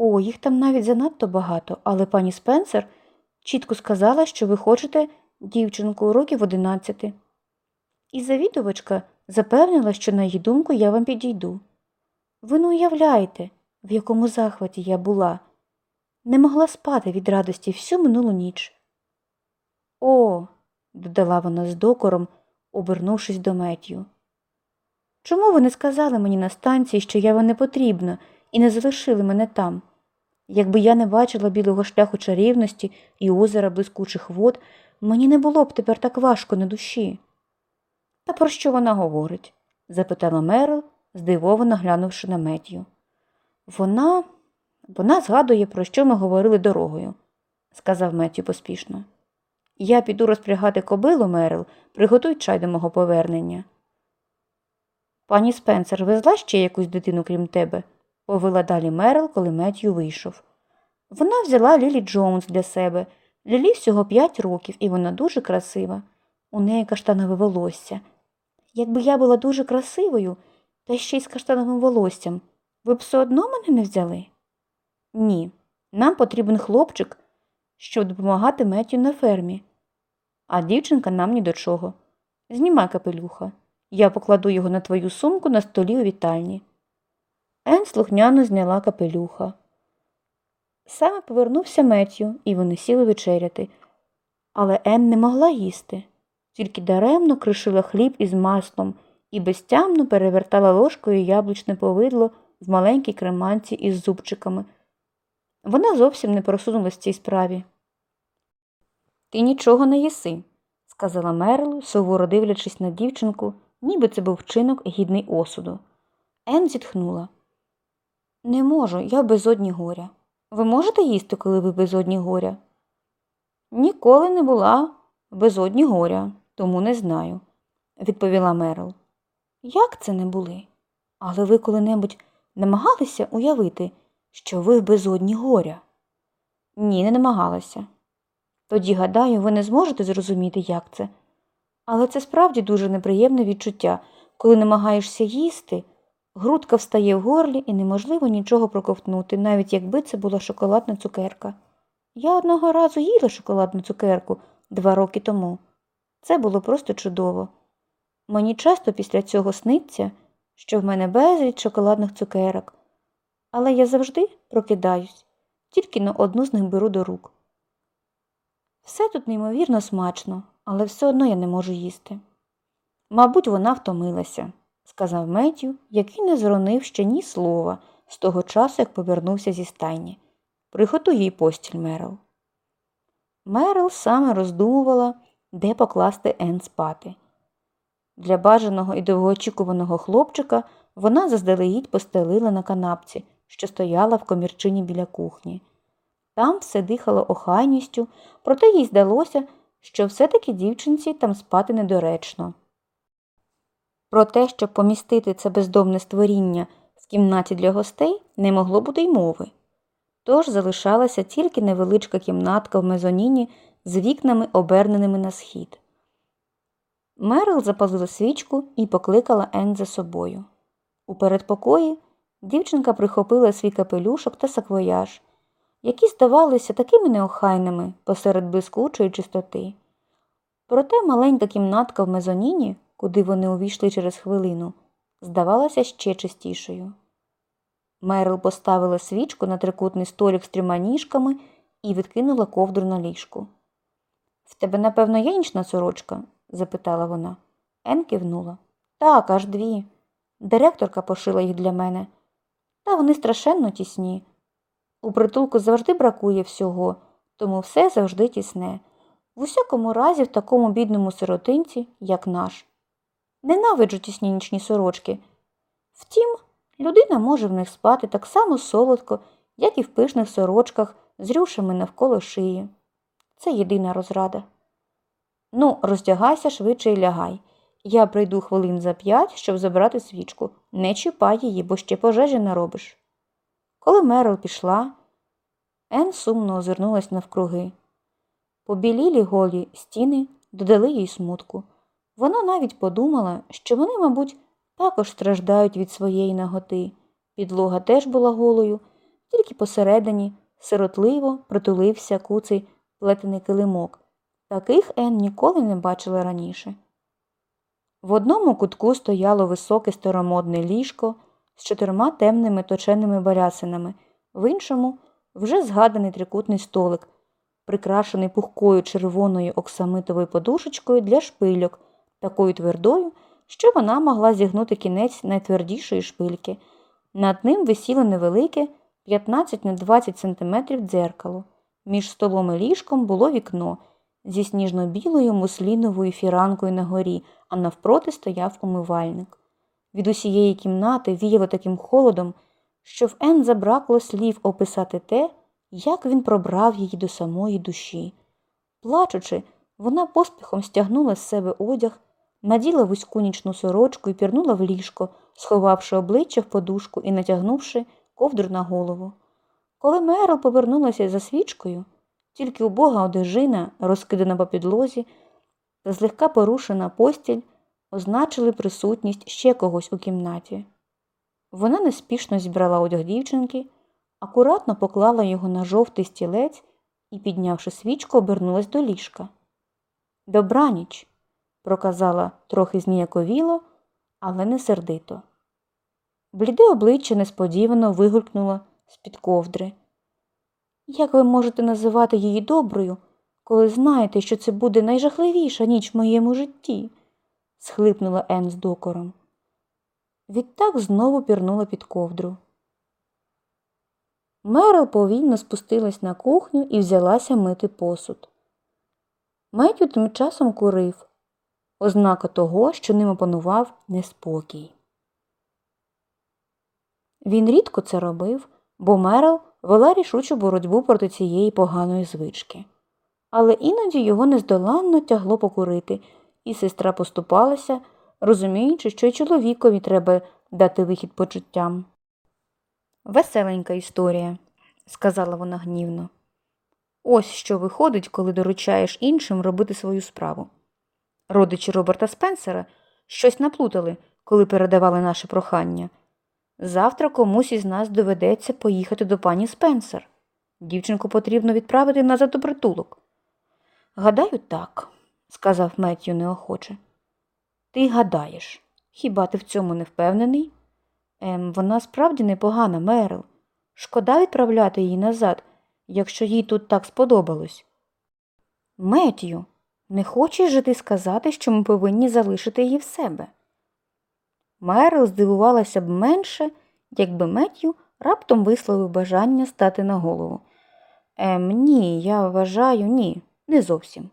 О, їх там навіть занадто багато, але пані Спенсер чітко сказала, що ви хочете дівчинку років одинадцяти. І завідувачка запевнила, що на її думку я вам підійду. Ви не уявляєте, в якому захваті я була. Не могла спати від радості всю минулу ніч. О, додала вона з докором, обернувшись до Меттю. Чому ви не сказали мені на станції, що я вам не потрібна, і не залишили мене там? Якби я не бачила білого шляху чарівності і озера блискучих вод, мені не було б тепер так важко на душі. Та про що вона говорить? запитала Мерл, здивовано глянувши на Меттю. Вона вона згадує, про що ми говорили дорогою, сказав Меттю поспішно. Я піду розпрягати кобилу, Мерл, приготуй чай до мого повернення. Пані Спенсер везла ще якусь дитину, крім тебе, повела далі Мерл, коли Меттю вийшов. Вона взяла Лілі Джонс для себе. Лілі всього п'ять років, і вона дуже красива. У неї каштанове волосся. Якби я була дуже красивою, та ще й з каштановим волоссям, ви б все одно мене не взяли? Ні, нам потрібен хлопчик, щоб допомагати Меттю на фермі. А дівчинка нам ні до чого. Знімай капелюха. Я покладу його на твою сумку на столі у вітальні. Ен слухняно зняла капелюха. Саме повернувся Меттю, і вони сіли вечеряти. Але Ен не могла їсти, тільки даремно кришила хліб із маслом і безтямно перевертала ложкою яблучне повидло в маленькій креманці із зубчиками. Вона зовсім не просунулась в цій справі. Ти нічого не їси, сказала Мерл, суворо дивлячись на дівчинку, ніби це був вчинок гідний осуду. Ен зітхнула. Не можу, я безодні горя. Ви можете їсти, коли ви безодні горя? Ніколи не була безодні горя, тому не знаю, відповіла Мерл. Як це не були? Але ви коли-небудь намагалися уявити, що ви в безодні горя? Ні, не намагалася. Тоді, гадаю, ви не зможете зрозуміти, як це. Але це справді дуже неприємне відчуття, коли намагаєшся їсти, грудка встає в горлі і неможливо нічого проковтнути, навіть якби це була шоколадна цукерка. Я одного разу їла шоколадну цукерку два роки тому. Це було просто чудово. Мені часто після цього сниться, що в мене безліч шоколадних цукерок, але я завжди прокидаюсь, тільки на одну з них беру до рук. Все тут неймовірно смачно, але все одно я не можу їсти. Мабуть, вона втомилася, сказав Меттю, який не зронив ще ні слова з того часу, як повернувся зі стайні. Приготуй їй постіль, Мерл. Мерл саме роздумувала, де покласти Ен спати. Для бажаного і довгоочікуваного хлопчика вона заздалегідь постелила на канапці, що стояла в комірчині біля кухні. Там все дихало охайністю, проте їй здалося, що все-таки дівчинці там спати недоречно. Про те, щоб помістити це бездомне створіння в кімнаті для гостей, не могло бути й мови. Тож залишалася тільки невеличка кімнатка в мезоніні з вікнами, оберненими на схід. Мерил запалила свічку і покликала Ен за собою. У передпокої дівчинка прихопила свій капелюшок та саквояж, які здавалися такими неохайними посеред блискучої чистоти. Проте маленька кімнатка в мезоніні, куди вони увійшли через хвилину, здавалася ще чистішою. Мерл поставила свічку на трикутний столик з трьома ніжками і відкинула ковдру на ліжку. В тебе, напевно, є нічна сорочка? запитала вона. Ен кивнула. Так, аж дві. Директорка пошила їх для мене. Та вони страшенно тісні. У притулку завжди бракує всього, тому все завжди тісне. В усякому разі, в такому бідному сиротинці, як наш. Ненавиджу тісні нічні сорочки. Втім, людина може в них спати так само солодко, як і в пишних сорочках з рюшами навколо шиї. Це єдина розрада. Ну, роздягайся швидше і лягай. Я прийду хвилин за п'ять, щоб забрати свічку. Не чіпай її, бо ще пожежі наробиш. Коли Мерл пішла, Ен сумно озирнулась навкруги. Побілілі голі стіни додали їй смутку. Вона навіть подумала, що вони, мабуть, також страждають від своєї наготи. Підлога теж була голою, тільки посередині сиротливо притулився куций плетений килимок. Таких Ен ніколи не бачила раніше. В одному кутку стояло високе старомодне ліжко з чотирма темними точеними барясинами, в іншому вже згаданий трикутний столик, прикрашений пухкою червоною оксамитовою подушечкою для шпильок, такою твердою, що вона могла зігнути кінець найтвердішої шпильки. Над ним висіло невелике 15 на 20 см дзеркало. Між столом і ліжком було вікно зі сніжно-білою мусліновою фіранкою на горі, а навпроти стояв умивальник. Від усієї кімнати віяло таким холодом, що в Ен забракло слів описати те, як він пробрав її до самої душі. Плачучи, вона поспіхом стягнула з себе одяг, наділа вузьку нічну сорочку і пірнула в ліжко, сховавши обличчя в подушку і натягнувши ковдру на голову. Коли Мерл повернулася за свічкою, тільки убога одежина, розкидана по підлозі, та злегка порушена постіль означили присутність ще когось у кімнаті. Вона неспішно зібрала одяг дівчинки, акуратно поклала його на жовтий стілець і, піднявши свічку, обернулась до ліжка. Добраніч, проказала трохи зніяковіло, але не сердито. Бліде обличчя несподівано вигулькнуло з-під ковдри. Як ви можете називати її доброю, коли знаєте, що це буде найжахливіша ніч в моєму житті? схлипнула Ен з докором. Відтак знову пірнула під ковдру. Мерл повільно спустилась на кухню і взялася мити посуд. Меттю тим часом курив, ознака того, що ним опанував неспокій. Він рідко це робив, бо Мерл вела рішучу боротьбу проти цієї поганої звички. Але іноді його нездоланно тягло покурити, і сестра поступалася, розуміючи, що й чоловікові треба дати вихід почуттям. Веселенька історія, сказала вона гнівно. Ось що виходить, коли доручаєш іншим робити свою справу. Родичі Роберта Спенсера щось наплутали, коли передавали наше прохання. Завтра комусь із нас доведеться поїхати до пані Спенсер. Дівчинку потрібно відправити назад у притулок. Гадаю, так, сказав Меттю неохоче. Ти гадаєш, хіба ти в цьому не впевнений? Ем, вона справді непогана, Мерил. Шкода відправляти її назад, якщо їй тут так сподобалось. Меттю, не хочеш же ти сказати, що ми повинні залишити її в себе? Мерил здивувалася б менше, якби Меттю раптом висловив бажання стати на голову. Ем, ні, я вважаю, ні, не зовсім.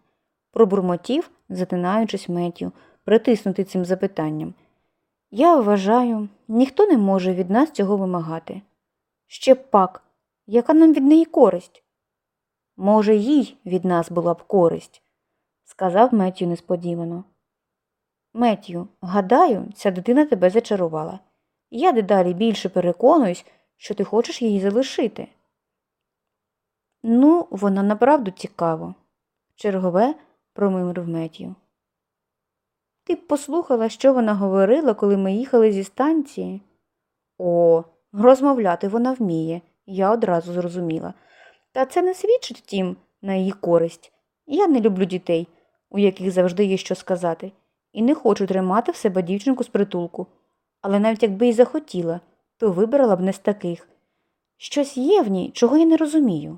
Пробурмотів, затинаючись Меттю, притиснути цим запитанням. Я вважаю, ніхто не може від нас цього вимагати. Ще пак, яка нам від неї користь? Може, їй від нас була б користь, сказав Меттю несподівано. Меттю, гадаю, ця дитина тебе зачарувала. Я дедалі більше переконуюсь, що ти хочеш її залишити. Ну, вона направду цікаво, чергове промимрив Меттю. Ти б послухала, що вона говорила, коли ми їхали зі станції? О, розмовляти вона вміє, я одразу зрозуміла. Та це не свідчить втім на її користь. Я не люблю дітей, у яких завжди є що сказати, і не хочу тримати в себе дівчинку з притулку. Але навіть якби й захотіла, то вибрала б не з таких. Щось є в ній, чого я не розумію.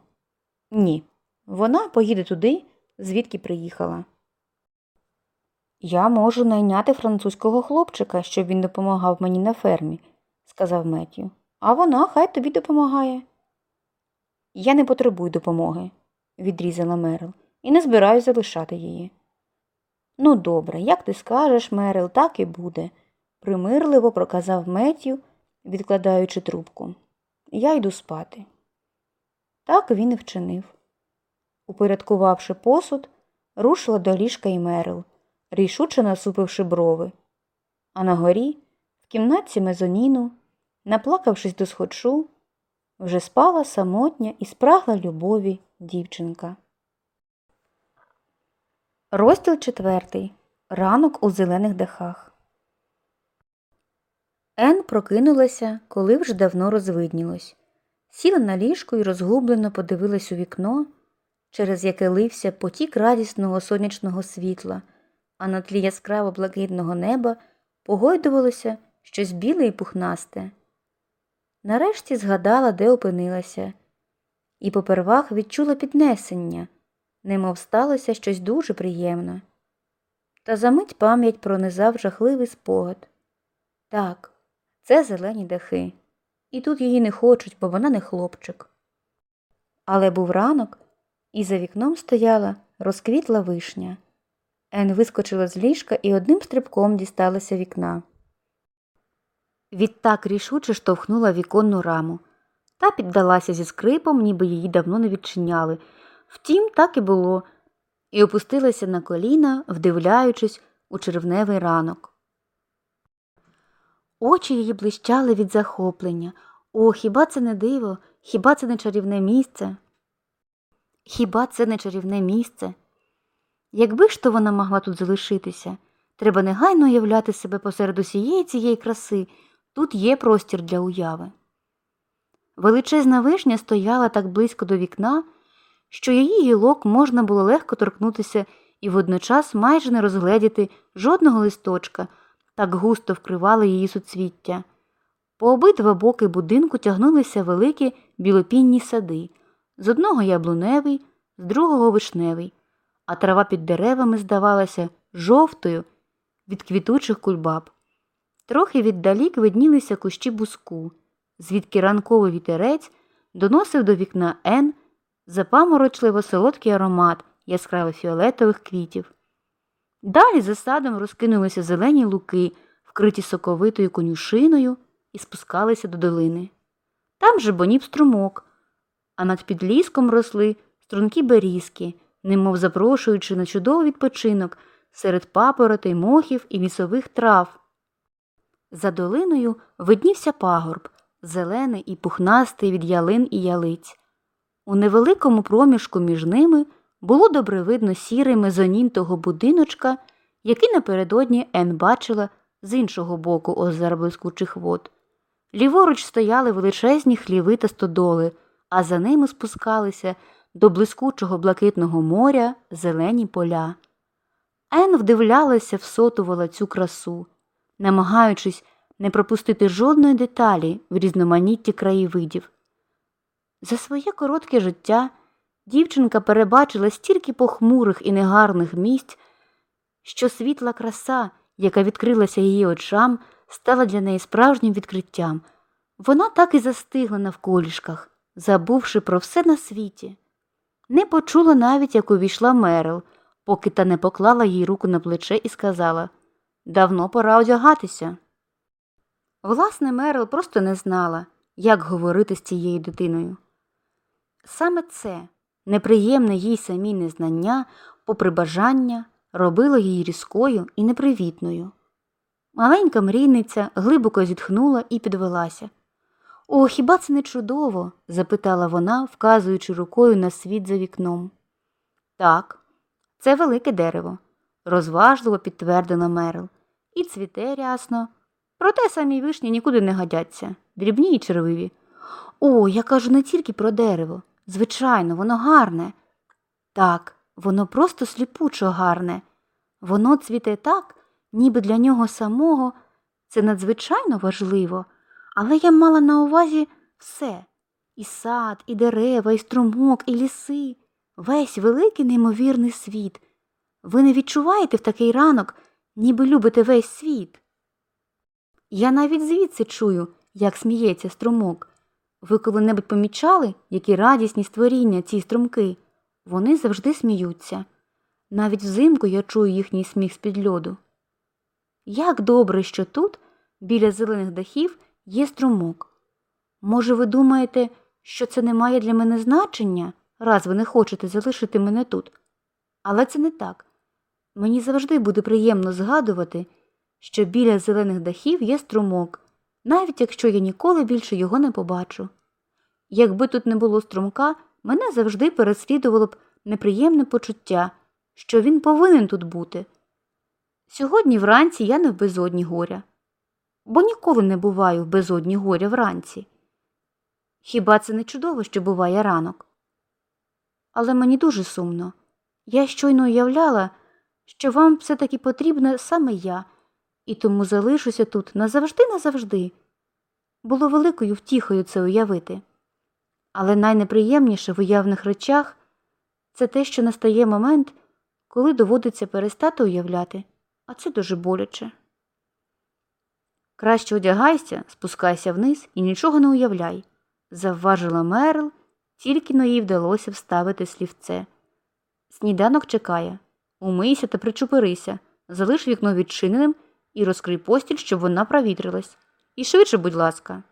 Ні, вона поїде туди, звідки приїхала. Я можу найняти французького хлопчика, щоб він допомагав мені на фермі, сказав Меттю. А вона хай тобі допомагає. Я не потребую допомоги, відрізала Мерил, і не збираюсь залишати її. Ну, добре, як ти скажеш, Мерил, так і буде, примирливо проказав Меттю, відкладаючи трубку. Я йду спати. Так він і вчинив. Упорядкувавши посуд, рушила до ліжка і Мерил, рішуче насупивши брови. А на горі, в кімнатці мезоніну, наплакавшись до сходшу, вже спала самотня і спрагла любові дівчинка. Розділ четвертий. Ранок у зелених дахах. Ен прокинулася, коли вже давно розвиднілось. сіла на ліжку і розгублено подивилась у вікно, через яке лився потік радісного сонячного світла, а на тлі яскраво блакитного неба погойдувалося щось біле і пухнасте. Нарешті згадала, де опинилася, і попервах відчула піднесення, немов сталося щось дуже приємне. Та за мить пам'ять пронизав жахливий спогад. Так, це зелені дахи, і тут її не хочуть, бо вона не хлопчик. Але був ранок, і за вікном стояла розквітла вишня. Ен вискочила з ліжка і одним стрибком дісталася вікна. Відтак рішуче штовхнула віконну раму. Та піддалася зі скрипом, ніби її давно не відчиняли. Втім, так і було, і опустилася на коліна, вдивляючись у червневий ранок. Очі її блищали від захоплення. О, хіба це не диво, хіба це не чарівне місце? Хіба це не чарівне місце? Якби ж то вона могла тут залишитися, треба негайно уявляти себе посеред усієї цієї краси, тут є простір для уяви. Величезна вишня стояла так близько до вікна, що її гілок можна було легко торкнутися і водночас майже не розгледіти жодного листочка, так густо вкривали її суцвіття. По обидва боки будинку тягнулися великі білопінні сади, з одного яблуневий, з другого вишневий, а трава під деревами здавалася жовтою від квітучих кульбаб. Трохи віддалік виднілися кущі буску, звідки ранковий вітерець доносив до вікна Ен запаморочливо солодкий аромат яскраво фіолетових квітів. Далі за садом розкинулися зелені луки, вкриті соковитою конюшиною, і спускалися до долини. Там же бонів струмок, а над підліском росли стрункі берізки, немов запрошуючи на чудовий відпочинок серед папоротей, мохів і лісових трав. За долиною виднівся пагорб, зелений і пухнастий від ялин і ялиць. У невеликому проміжку між ними було добре видно сірий мезонін того будиночка, який напередодні Ен бачила з іншого боку озера блискучих вод. Ліворуч стояли величезні хліви та стодоли, а за ними спускалися до блискучого блакитного моря зелені поля. Ен вдивлялася, всотувала цю красу, намагаючись не пропустити жодної деталі в різноманітті краєвидів. За своє коротке життя дівчинка перебачила стільки похмурих і негарних місць, що світла краса, яка відкрилася її очам, стала для неї справжнім відкриттям. Вона так і застигла навколішках, забувши про все на світі. Не почула навіть, як увійшла Мерил, поки та не поклала їй руку на плече і сказала Давно пора одягатися. Власне, Мерил просто не знала, як говорити з цією дитиною. Саме це неприємне їй самій незнання, попри бажання, робило її різкою і непривітною. Маленька мрійниця глибоко зітхнула і підвелася. О, хіба це не чудово? запитала вона, вказуючи рукою на світ за вікном. Так, це велике дерево, розважливо підтвердила Мерил. І цвіте рясно. Проте самі вишні нікуди не годяться, дрібні й червиві. О, я кажу не тільки про дерево. Звичайно, воно гарне. Так, воно просто сліпучо гарне. Воно цвіте так, ніби для нього самого це надзвичайно важливо, але я мала на увазі все і сад, і дерева, і струмок, і ліси, весь великий неймовірний світ. Ви не відчуваєте в такий ранок, ніби любите весь світ. Я навіть звідси чую, як сміється струмок. Ви коли-небудь помічали, які радісні створіння ці струмки? Вони завжди сміються. Навіть взимку я чую їхній сміх з-під льоду. Як добре, що тут, біля зелених дахів, є струмок. Може, ви думаєте, що це не має для мене значення, раз ви не хочете залишити мене тут? Але це не так. Мені завжди буде приємно згадувати, що біля зелених дахів є струмок, навіть якщо я ніколи більше його не побачу. Якби тут не було струмка, мене завжди переслідувало б неприємне почуття, що він повинен тут бути. Сьогодні вранці я не в безодні горя, бо ніколи не буваю в безодні горя вранці. Хіба це не чудово, що буває ранок? Але мені дуже сумно. Я щойно уявляла, що вам все таки потрібна саме я, і тому залишуся тут назавжди назавжди. Було великою втіхою це уявити. Але найнеприємніше в уявних речах це те, що настає момент, коли доводиться перестати уявляти, а це дуже боляче. Краще одягайся, спускайся вниз і нічого не уявляй, завважила Мерл, тільки но їй вдалося вставити слівце. Сніданок чекає. Умийся та причупирися, залиш вікно відчиненим і розкрий постіль, щоб вона провітрилась. І швидше, будь ласка.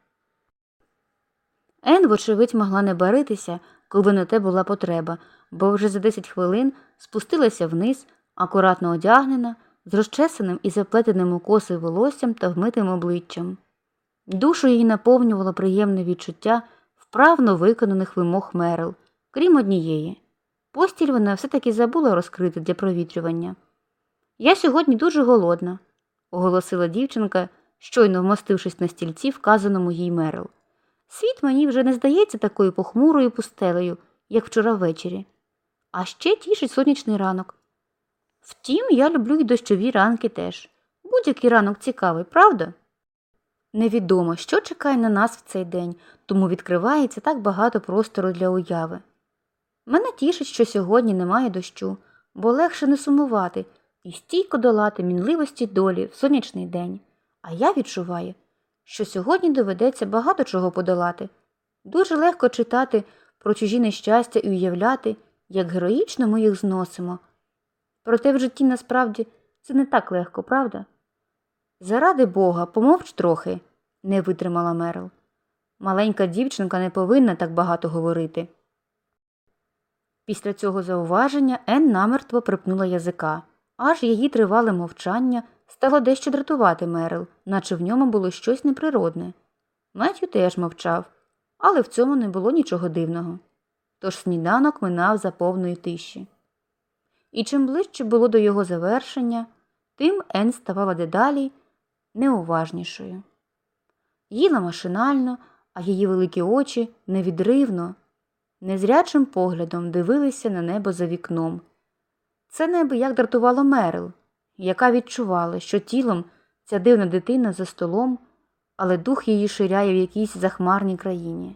Ен, вочевидь, могла не баритися, коли на те була потреба, бо вже за 10 хвилин спустилася вниз, акуратно одягнена, з розчесаним і заплетеним у коси волоссям та вмитим обличчям. Душу її наповнювало приємне відчуття вправно виконаних вимог Мерил, крім однієї. Постіль вона все-таки забула розкрити для провітрювання. Я сьогодні дуже голодна, оголосила дівчинка, щойно вмостившись на стільці, вказаному їй Мерил. Світ мені вже не здається такою похмурою пустелею, як вчора ввечері. А ще тішить сонячний ранок. Втім, я люблю й дощові ранки теж. Будь-який ранок цікавий, правда? Невідомо, що чекає на нас в цей день, тому відкривається так багато простору для уяви. Мене тішить, що сьогодні немає дощу, бо легше не сумувати і стійко долати мінливості долі в сонячний день. А я відчуваю, що сьогодні доведеться багато чого подолати. Дуже легко читати про чужі нещастя і уявляти, як героїчно ми їх зносимо. Проте в житті насправді це не так легко, правда? Заради Бога, помовч трохи, не витримала Мерл. Маленька дівчинка не повинна так багато говорити. Після цього зауваження Ен намертво припнула язика, аж її тривале мовчання стало дещо дратувати Мерл, наче в ньому було щось неприродне. Меттю теж мовчав, але в цьому не було нічого дивного. Тож сніданок минав за повної тиші. І чим ближче було до його завершення, тим Ен ставала дедалі неуважнішою. Їла машинально, а її великі очі невідривно, незрячим поглядом дивилися на небо за вікном. Це небо як дратувало Мерил, яка відчувала, що тілом ця дивна дитина за столом, але дух її ширяє в якійсь захмарній країні.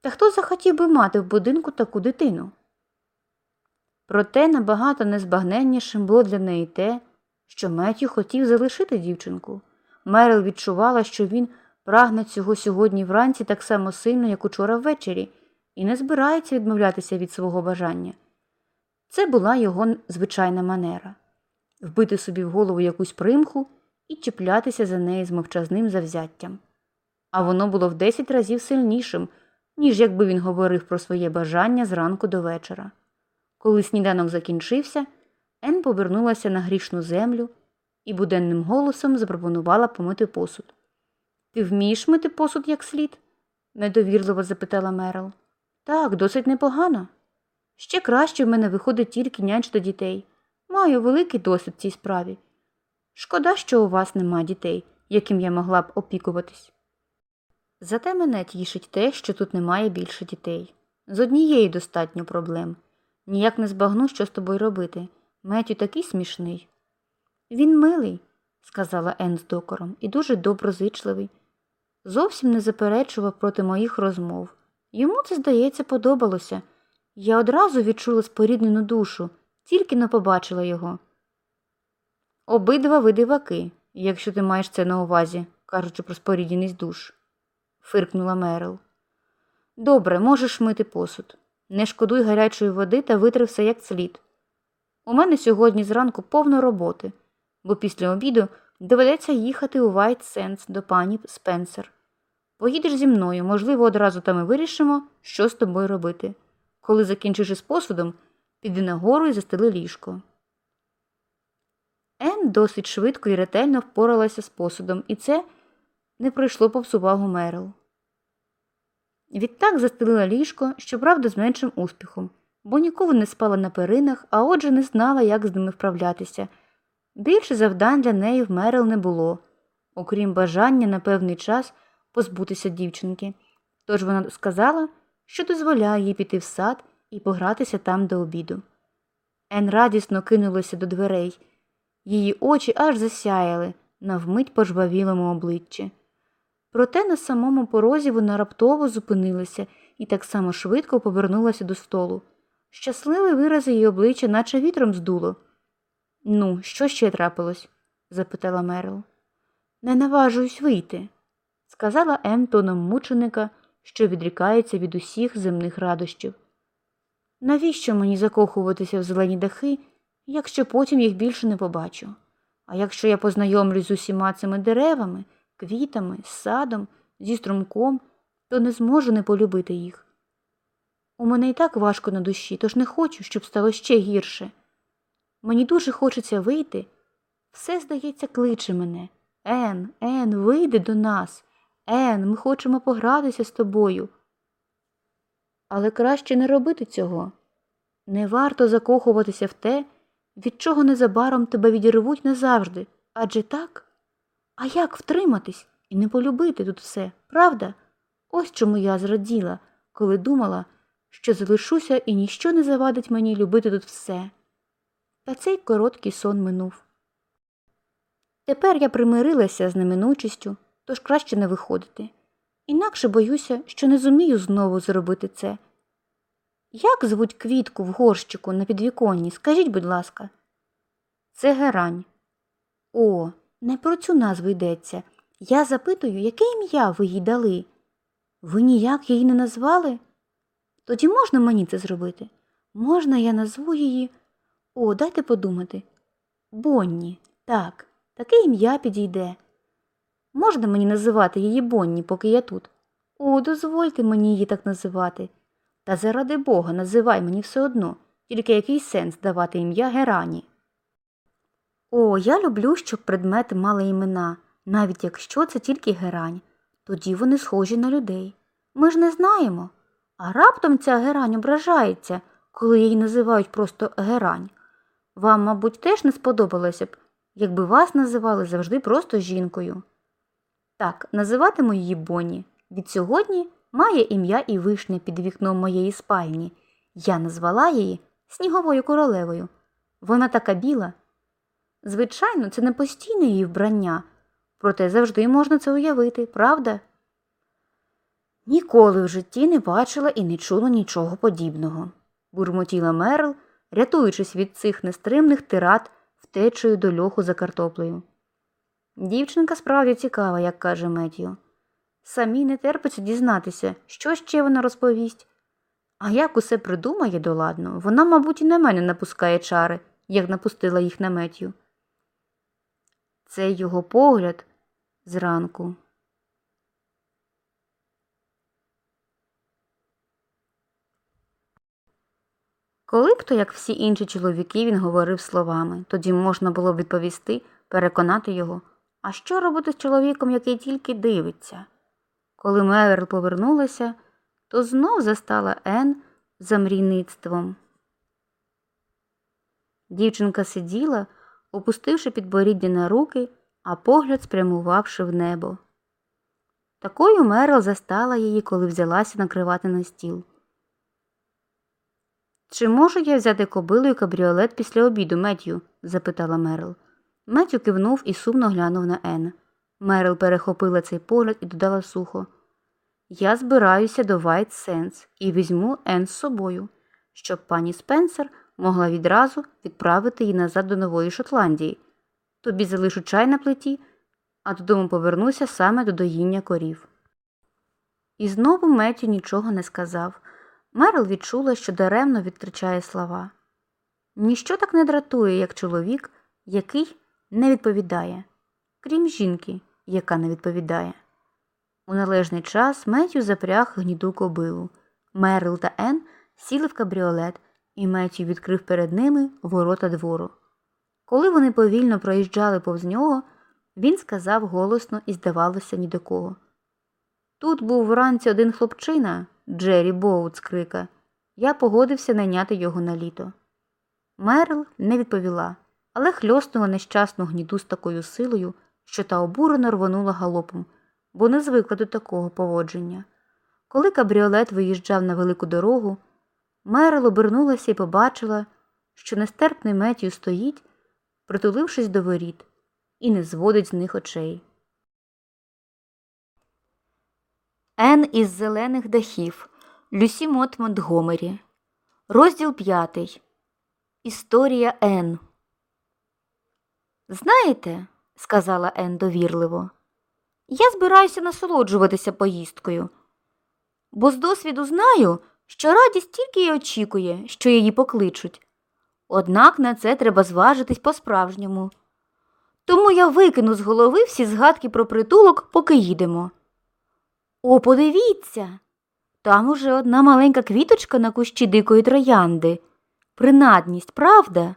Та хто захотів би мати в будинку таку дитину? Проте набагато незбагненнішим було для неї те, що Меттю хотів залишити дівчинку. Мерил відчувала, що він прагне цього сьогодні вранці так само сильно, як учора ввечері, і не збирається відмовлятися від свого бажання. Це була його звичайна манера вбити собі в голову якусь примху і чіплятися за неї з мовчазним завзяттям. А воно було в десять разів сильнішим, ніж якби він говорив про своє бажання зранку до вечора. Коли сніданок закінчився, Ен повернулася на грішну землю і буденним голосом запропонувала помити посуд. Ти вмієш мити посуд як слід? недовірливо запитала Мерл. Так, досить непогано. Ще краще в мене виходить тільки нянчити дітей. Маю великий досвід в цій справі. Шкода, що у вас нема дітей, яким я могла б опікуватись. Зате мене тішить те, що тут немає більше дітей. З однієї достатньо проблем. Ніяк не збагну, що з тобою робити. Меттю такий смішний. Він милий, сказала Ен з докором, і дуже доброзичливий. Зовсім не заперечував проти моїх розмов. Йому це, здається, подобалося. Я одразу відчула споріднену душу, тільки не побачила його. Обидва ви диваки, якщо ти маєш це на увазі, кажучи про спорідненість душ, фиркнула Мерил. Добре, можеш мити посуд. Не шкодуй гарячої води та витри все як слід. У мене сьогодні зранку повно роботи, бо після обіду доведеться їхати у Вайт Сенс до пані Спенсер. Поїдеш зі мною, можливо, одразу там і вирішимо, що з тобою робити. Коли закінчиш із посудом, піди нагору і застели ліжко. Ен досить швидко і ретельно впоралася з посудом, і це не пройшло повз увагу Мерил. Відтак застелила ліжко, щоправда, з меншим успіхом, бо ніколи не спала на перинах, а отже не знала, як з ними вправлятися. Більше завдань для неї в Мерил не було, окрім бажання на певний час позбутися дівчинки. Тож вона сказала, що дозволяє їй піти в сад і погратися там до обіду. Ен радісно кинулася до дверей. Її очі аж засяяли на вмить пожвавілому обличчі. Проте на самому порозі вона раптово зупинилася і так само швидко повернулася до столу. Щасливий вираз її обличчя, наче вітром здуло. Ну, що ще трапилось? запитала Мерил. Не наважуюсь вийти, сказала Ем тоном мученика, що відрікається від усіх земних радощів. Навіщо мені закохуватися в зелені дахи, якщо потім їх більше не побачу? А якщо я познайомлюсь з усіма цими деревами, квітами, садом, зі струмком, то не зможу не полюбити їх. У мене і так важко на душі, тож не хочу, щоб стало ще гірше. Мені дуже хочеться вийти. Все, здається, кличе мене. Ен, Ен, вийди до нас. Ен, ми хочемо погратися з тобою. Але краще не робити цього. Не варто закохуватися в те, від чого незабаром тебе відірвуть назавжди. Адже так? А як втриматись і не полюбити тут все, правда? Ось чому я зраділа, коли думала, що залишуся і ніщо не завадить мені любити тут все. Та цей короткий сон минув. Тепер я примирилася з неминучістю, тож краще не виходити. Інакше боюся, що не зумію знову зробити це. Як звуть квітку в горщику на підвіконні, скажіть, будь ласка. Це герань. О, не про цю назву йдеться. Я запитую, яке ім'я ви їй дали? Ви ніяк її не назвали? Тоді можна мені це зробити? Можна я назву її. О, дайте подумати. Бонні, так, таке ім'я підійде. Можна мені називати її Бонні, поки я тут? О, дозвольте мені її так називати. Та заради Бога, називай мені все одно, тільки який сенс давати ім'я Герані. О, я люблю, щоб предмети мали імена, навіть якщо це тільки герань. Тоді вони схожі на людей. Ми ж не знаємо. А раптом ця герань ображається, коли її називають просто герань. Вам, мабуть, теж не сподобалося б, якби вас називали завжди просто жінкою. Так, називатиму її Бонні. Від сьогодні має ім'я і вишня під вікном моєї спальні. Я назвала її сніговою королевою. Вона така біла. Звичайно, це не постійне її вбрання, проте завжди можна це уявити, правда? Ніколи в житті не бачила і не чула нічого подібного, бурмотіла Мерл, рятуючись від цих нестримних тират втечею до льоху за картоплею. Дівчинка справді цікава, як каже Меттю. Самі не терпиться дізнатися, що ще вона розповість. А як усе придумає доладно, вона, мабуть, і на мене напускає чари, як напустила їх на Меттю. Це його погляд зранку. Коли б то, як всі інші чоловіки, він говорив словами, тоді можна було б відповісти, переконати його. А що робити з чоловіком, який тільки дивиться? Коли Мерил повернулася, то знов застала Ен за мрійництвом. Дівчинка сиділа, опустивши підборіддя на руки, а погляд спрямувавши в небо. Такою Мерил застала її, коли взялася накривати на стіл. Чи можу я взяти кобилу і кабріолет після обіду, Меттю? запитала Мерил. Меттю кивнув і сумно глянув на Ен. Мерил перехопила цей погляд і додала сухо. Я збираюся до Вайт Сенс і візьму Ен з собою, щоб пані Спенсер могла відразу відправити її назад до Нової Шотландії. Тобі залишу чай на плиті, а додому повернуся саме до доїння корів. І знову Меттю нічого не сказав. Мерил відчула, що даремно витрачає слова. Ніщо так не дратує, як чоловік, який не відповідає, крім жінки, яка не відповідає. У належний час Меттю запряг гніду кобилу. Мерл та Ен сіли в кабріолет, і Меттю відкрив перед ними ворота двору. Коли вони повільно проїжджали повз нього, він сказав голосно і, здавалося, ні до кого. Тут був вранці один хлопчина, Джері Боут з крика. Я погодився найняти його на літо. Мерл не відповіла, але хльоснула нещасну гніду з такою силою, що та обурено рвонула галопом, бо не звикла до такого поводження. Коли кабріолет виїжджав на велику дорогу, Мерил обернулася і побачила, що нестерпний Меттю стоїть, притулившись до воріт, і не зводить з них очей. Ен із зелених дахів Люсі Мот Монтгомері. Розділ п'ятий. Історія Ен. Знаєте, сказала Ен довірливо, я збираюся насолоджуватися поїздкою, бо з досвіду знаю, що радість тільки й очікує, що її покличуть. Однак на це треба зважитись по-справжньому. Тому я викину з голови всі згадки про притулок, поки їдемо. О, подивіться. Там уже одна маленька квіточка на кущі дикої троянди. Принадність, правда?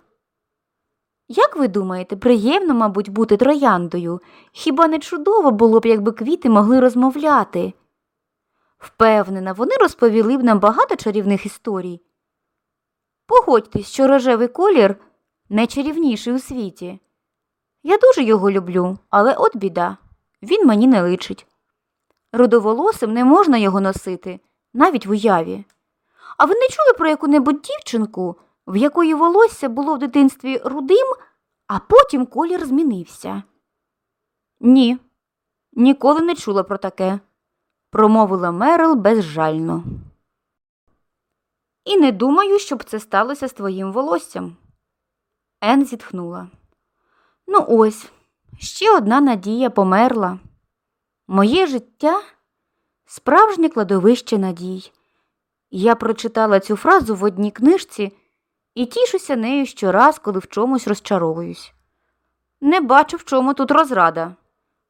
Як ви думаєте, приємно, мабуть, бути трояндою? Хіба не чудово було б, якби квіти могли розмовляти? Впевнена, вони розповіли б нам багато чарівних історій. Погодьтесь, що рожевий колір найчарівніший у світі. Я дуже його люблю, але от біда, він мені не личить. Рудоволосим не можна його носити, навіть в уяві. А ви не чули про яку-небудь дівчинку, в якої волосся було в дитинстві рудим, а потім колір змінився? Ні, ніколи не чула про таке, промовила Мерил безжально. І не думаю, щоб це сталося з твоїм волоссям. Ен зітхнула. Ну, ось, ще одна надія померла. Моє життя справжнє кладовище надій. Я прочитала цю фразу в одній книжці і тішуся нею щораз, коли в чомусь розчаровуюсь. Не бачу, в чому тут розрада,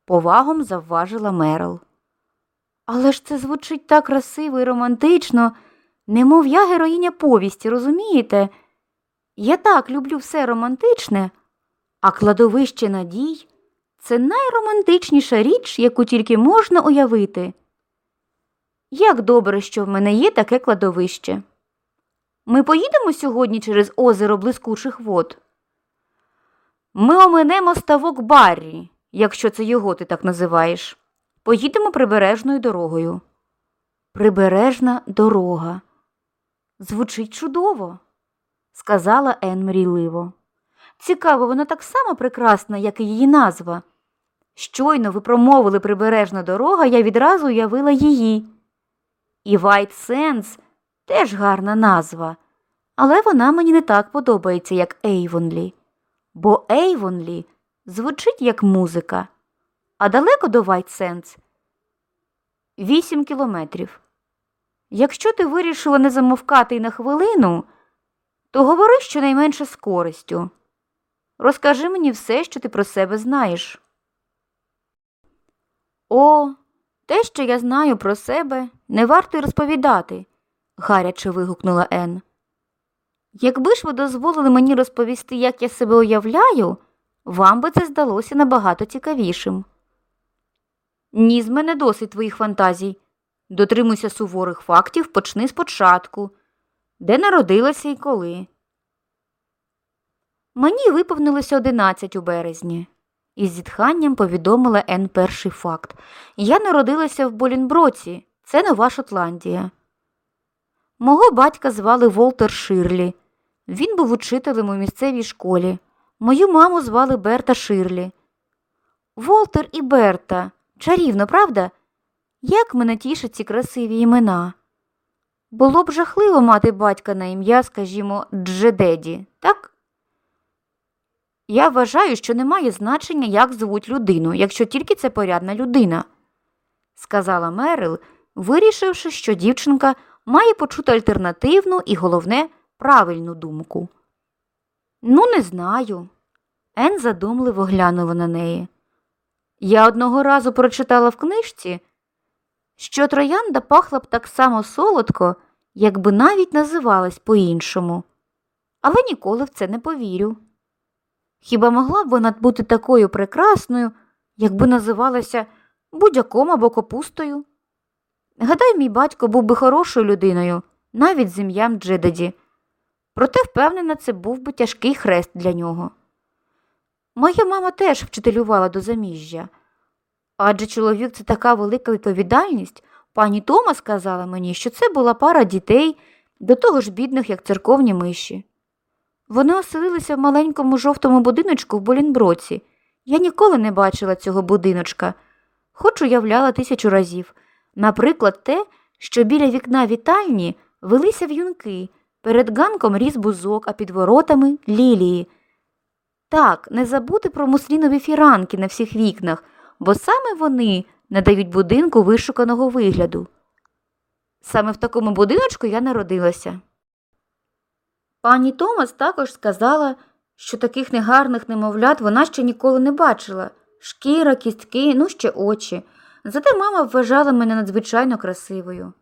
повагом завважила Мерл. Але ж це звучить так красиво і романтично, немов я героїня повісті, розумієте? Я так люблю все романтичне, а кладовище надій це найромантичніша річ, яку тільки можна уявити. Як добре, що в мене є таке кладовище. Ми поїдемо сьогодні через озеро блискучих вод. Ми оминемо ставок Баррі, якщо це його ти так називаєш. Поїдемо прибережною дорогою. Прибережна дорога. Звучить чудово, сказала Ен мрійливо. Цікаво, вона так само прекрасна, як і її назва. Щойно ви промовили прибережна дорога, я відразу уявила її. І White Sands теж гарна назва, але вона мені не так подобається, як Ейвонлі, бо Ейвонлі звучить як музика, а далеко до Sands – вісім кілометрів. Якщо ти вирішила не замовкати й на хвилину, то говори щонайменше з користю. Розкажи мені все, що ти про себе знаєш. О, те, що я знаю про себе, не варто й розповідати, гаряче вигукнула Ен. Якби ж ви дозволили мені розповісти, як я себе уявляю, вам би це здалося набагато цікавішим. Ні, з мене досить твоїх фантазій. Дотримуйся суворих фактів, почни спочатку. Де народилася і коли? Мені виповнилося одинадцять у березні. Із зітханням повідомила Ен перший факт. Я народилася в Болінброці, це Нова Шотландія. Мого батька звали Волтер Ширлі. Він був учителем у місцевій школі. Мою маму звали Берта Ширлі. Волтер і Берта. Чарівно, правда? Як мене тішать ці красиві імена. Було б жахливо мати батька на ім'я, скажімо, Джедеді, так? Я вважаю, що немає значення, як звуть людину, якщо тільки це порядна людина, сказала Мерил, вирішивши, що дівчинка має почути альтернативну і, головне, правильну думку. Ну, не знаю. Ен задумливо глянула на неї. Я одного разу прочитала в книжці, що троянда пахла б так само солодко, якби навіть називалась по-іншому, але ніколи в це не повірю. Хіба могла б вона бути такою прекрасною, якби називалася будь-яком або капустою? Гадаю, мій батько був би хорошою людиною, навіть з ім'ям Джедаді. Проте, впевнена, це був би тяжкий хрест для нього. Моя мама теж вчителювала до заміжжя, адже чоловік це така велика відповідальність Пані Тома сказала мені, що це була пара дітей, до того ж бідних, як церковні миші. Вони оселилися в маленькому жовтому будиночку в Болінброці. Я ніколи не бачила цього будиночка, хоч уявляла тисячу разів. Наприклад, те, що біля вікна вітальні велися в'юнки, перед ганком ріс бузок, а під воротами лілії. Так, не забути про муслінові фіранки на всіх вікнах, бо саме вони надають будинку вишуканого вигляду. Саме в такому будиночку я народилася. Пані Томас також сказала, що таких негарних немовлят вона ще ніколи не бачила шкіра, кістки, ну ще очі. Зате мама вважала мене надзвичайно красивою.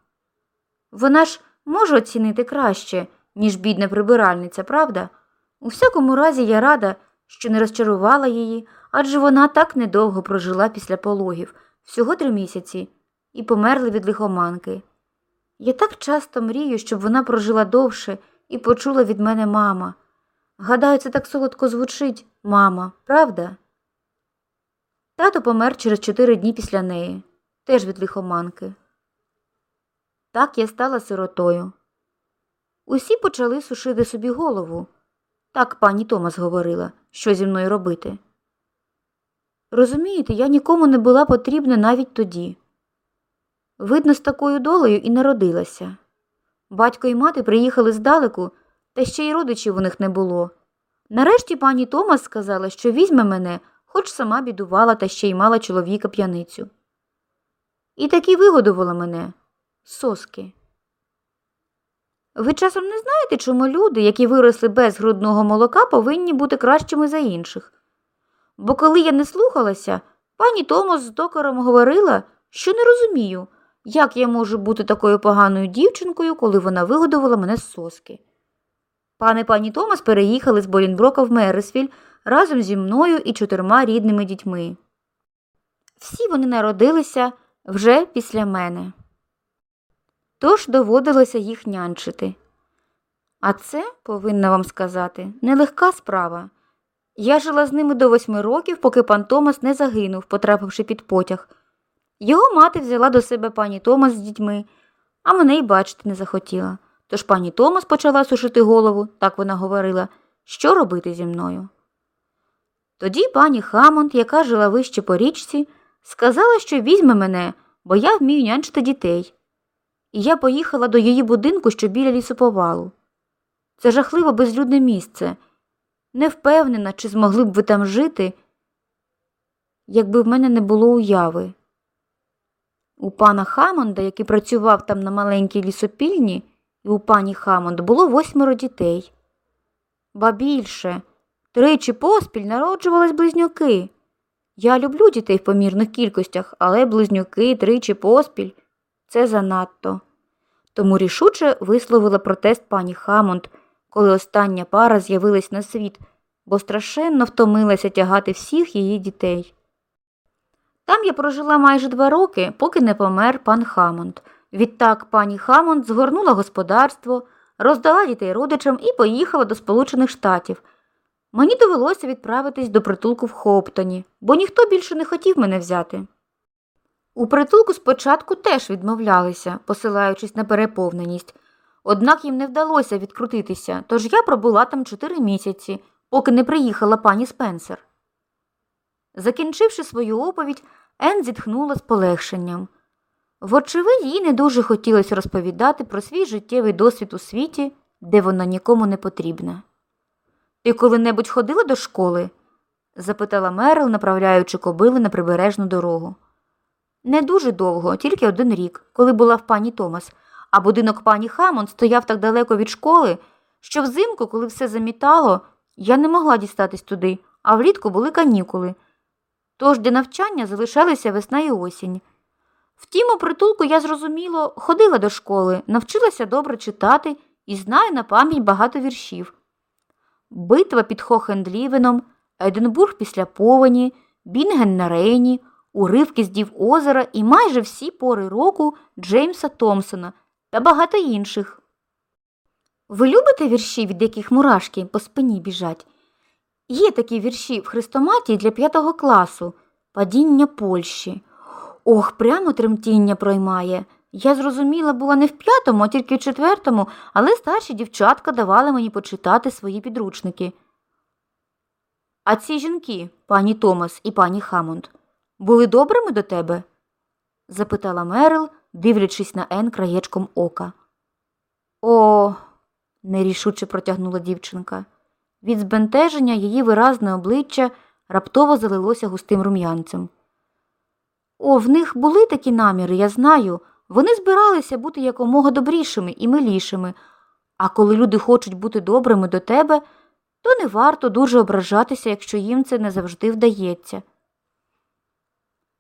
Вона ж може оцінити краще, ніж бідна прибиральниця, правда? У всякому разі, я рада, що не розчарувала її, адже вона так недовго прожила після пологів, всього три місяці, і померла від лихоманки. Я так часто мрію, щоб вона прожила довше і почула від мене мама. Гадаю, це так солодко звучить, мама, правда? Тато помер через чотири дні після неї, теж від лихоманки. Так я стала сиротою. Усі почали сушити собі голову. Так пані Томас говорила, що зі мною робити. Розумієте, я нікому не була потрібна навіть тоді. Видно, з такою долею і народилася. Батько і мати приїхали здалеку, та ще й родичів у них не було. Нарешті пані Томас сказала, що візьме мене, хоч сама бідувала та ще й мала чоловіка п'яницю. І таки вигодувала мене соски. Ви часом не знаєте, чому люди, які виросли без грудного молока, повинні бути кращими за інших? Бо коли я не слухалася, пані Томас з докором говорила, що не розумію, як я можу бути такою поганою дівчинкою, коли вона вигодувала мене з соски. Пане пані Томас переїхали з Болінброка в Мересвіль разом зі мною і чотирма рідними дітьми. Всі вони народилися вже після мене. Тож доводилося їх нянчити. А це, повинна вам сказати, нелегка справа. Я жила з ними до восьми років, поки пан Томас не загинув, потрапивши під потяг. Його мати взяла до себе пані Томас з дітьми, а мене й бачити не захотіла. Тож пані Томас почала сушити голову, так вона говорила, що робити зі мною. Тоді пані Хамонд, яка жила вище по річці, сказала, що візьме мене, бо я вмію нянчити дітей. І я поїхала до її будинку, що біля лісоповалу. Це жахливо безлюдне місце. Не впевнена, чи змогли б ви там жити, якби в мене не було уяви. У пана Хамонда, який працював там на маленькій лісопільні, і у пані Хамонд було восьмеро дітей. Ба більше, тричі поспіль народжувались близнюки. Я люблю дітей в помірних кількостях, але близнюки тричі поспіль це занадто. Тому рішуче висловила протест пані Хамонд, коли остання пара з'явилась на світ, бо страшенно втомилася тягати всіх її дітей. Там я прожила майже два роки, поки не помер пан Хамонд. Відтак пані Хамонд згорнула господарство, роздала дітей родичам і поїхала до Сполучених Штатів. Мені довелося відправитись до притулку в Хоптоні, бо ніхто більше не хотів мене взяти. У притулку спочатку теж відмовлялися, посилаючись на переповненість, однак їм не вдалося відкрутитися, тож я пробула там чотири місяці, поки не приїхала пані Спенсер. Закінчивши свою оповідь, Ен зітхнула з полегшенням. Вочевидь, їй не дуже хотілося розповідати про свій життєвий досвід у світі, де вона нікому не потрібна. Ти коли-небудь ходила до школи? запитала Мерил, направляючи кобили на прибережну дорогу. Не дуже довго, тільки один рік, коли була в пані Томас, а будинок пані Хамон стояв так далеко від школи, що взимку, коли все замітало, я не могла дістатись туди, а влітку були канікули. Тож для навчання залишалися весна і осінь. Втім, у притулку я зрозуміло ходила до школи, навчилася добре читати і знаю на пам'ять багато віршів. Битва під Хохендлівеном, Единбург після повені, Бінген на Рейні, уривки з дів озера і майже всі пори року Джеймса Томпсона та багато інших. Ви любите вірші, від яких мурашки по спині біжать? Є такі вірші в хрестоматі для п'ятого класу Падіння Польщі. Ох, прямо тремтіння проймає. Я зрозуміла, була не в п'ятому, а тільки в четвертому, але старші дівчатка давали мені почитати свої підручники. А ці жінки, пані Томас і пані Хамонд, були добрими до тебе? запитала Мерил, дивлячись на Ен краєчком ока. О, нерішуче протягнула дівчинка. Від збентеження її виразне обличчя раптово залилося густим рум'янцем. О, в них були такі наміри, я знаю. Вони збиралися бути якомога добрішими і милішими, а коли люди хочуть бути добрими до тебе, то не варто дуже ображатися, якщо їм це не завжди вдається.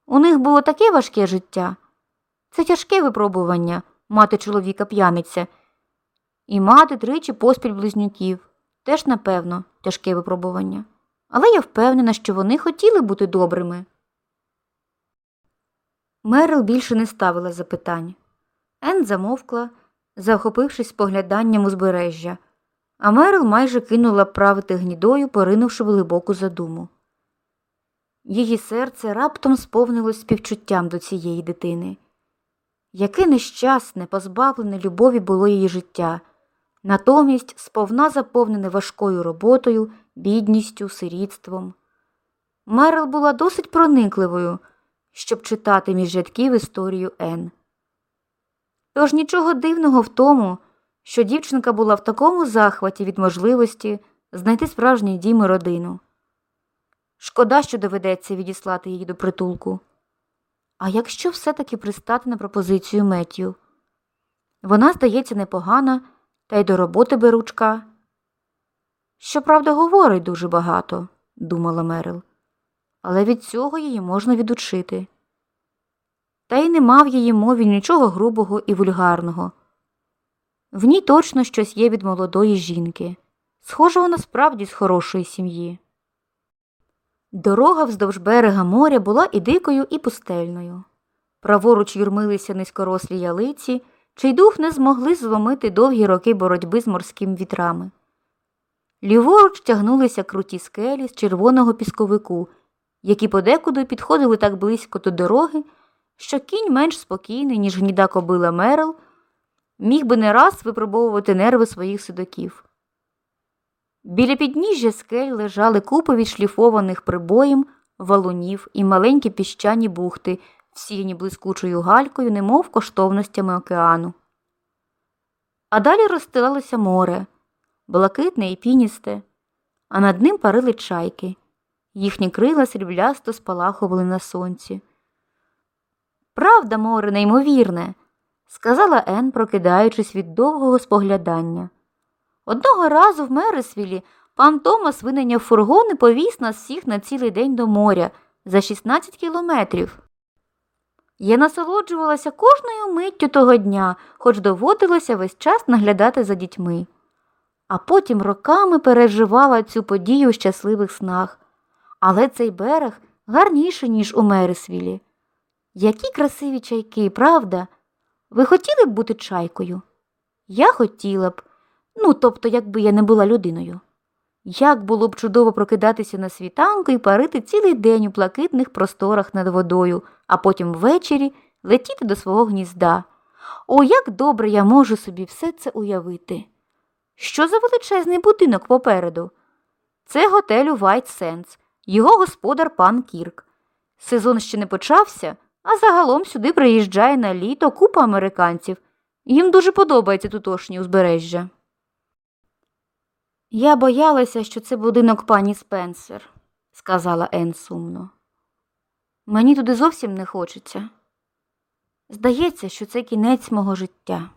У них було таке важке життя. Це тяжке випробування мати чоловіка п'яниця, і мати тричі поспіль близнюків теж, напевно, тяжке випробування. Але я впевнена, що вони хотіли бути добрими. Мерил більше не ставила запитань. Ен замовкла, захопившись спогляданням узбережжя, а Мерил майже кинула правити гнідою, поринувши глибоку задуму. Її серце раптом сповнилось співчуттям до цієї дитини. Яке нещасне, позбавлене любові було її життя, натомість сповна заповнене важкою роботою, бідністю, сирітством. Мерил була досить проникливою, щоб читати між рядків історію Ен. Тож нічого дивного в тому, що дівчинка була в такому захваті від можливості знайти справжній дім і родину. Шкода, що доведеться відіслати її до притулку. А якщо все-таки пристати на пропозицію Меттю? Вона, здається, непогана, та й до роботи беручка. Щоправда, говорить дуже багато, думала Мерил, але від цього її можна відучити. Та й нема в її мові нічого грубого і вульгарного. В ній точно щось є від молодої жінки. Схоже, вона справді з хорошої сім'ї. Дорога вздовж берега моря була і дикою, і пустельною. Праворуч юрмилися низькорослі ялиці, чий дух не змогли зломити довгі роки боротьби з морськими вітрами. Ліворуч тягнулися круті скелі з червоного пісковику, які подекуди підходили так близько до дороги, що кінь менш спокійний, ніж гніда кобила Мерл, міг би не раз випробовувати нерви своїх судаків. Біля підніжжя скель лежали купи відшліфованих прибоєм, валунів і маленькі піщані бухти, всіяні блискучою галькою, немов коштовностями океану. А далі розстилалося море, блакитне і піністе, а над ним парили чайки. Їхні крила сріблясто спалахували на сонці. Правда, море, неймовірне, сказала Ен, прокидаючись від довгого споглядання. Одного разу в Мересвілі пан Томас винайняв фургон і повіз нас всіх на цілий день до моря за 16 кілометрів. Я насолоджувалася кожною миттю того дня, хоч доводилося весь час наглядати за дітьми. А потім роками переживала цю подію в щасливих снах. Але цей берег гарніший, ніж у Мересвілі. Які красиві чайки, правда? Ви хотіли б бути чайкою? Я хотіла б. Ну, тобто, якби я не була людиною. Як було б чудово прокидатися на світанку і парити цілий день у блакитних просторах над водою, а потім ввечері летіти до свого гнізда. О, як добре я можу собі все це уявити. Що за величезний будинок попереду? Це готель у White Sands, його господар пан Кірк. Сезон ще не почався, а загалом сюди приїжджає на літо купа американців. Їм дуже подобається тутошнє узбережжя. Я боялася, що це будинок пані Спенсер, сказала Ен сумно. Мені туди зовсім не хочеться. Здається, що це кінець мого життя.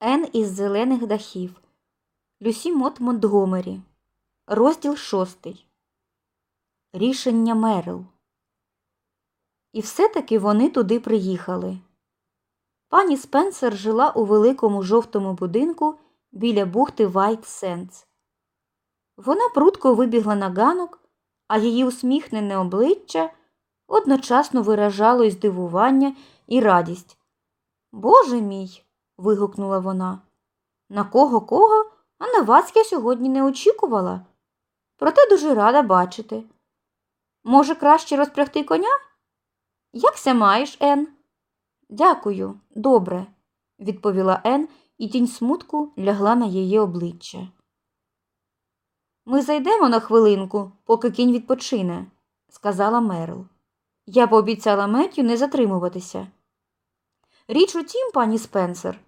Ен із зелених дахів. Люсі Мот Монтгомері. Розділ шостий. Рішення Мерил. І все-таки вони туди приїхали. Пані Спенсер жила у великому жовтому будинку біля бухти Вайт Сенс. Вона прудко вибігла на ганок, а її усміхнене обличчя одночасно виражало й здивування і радість. Боже мій. вигукнула вона. На кого кого, а на вас я сьогодні не очікувала. Проте дуже рада бачити. Може, краще розпрягти коня? Якся маєш, Ен? Дякую, добре, відповіла Ен, і тінь смутку лягла на її обличчя. Ми зайдемо на хвилинку, поки кінь відпочине, сказала Мерл. Я пообіцяла Меттю не затримуватися. Річ у тім, пані Спенсер,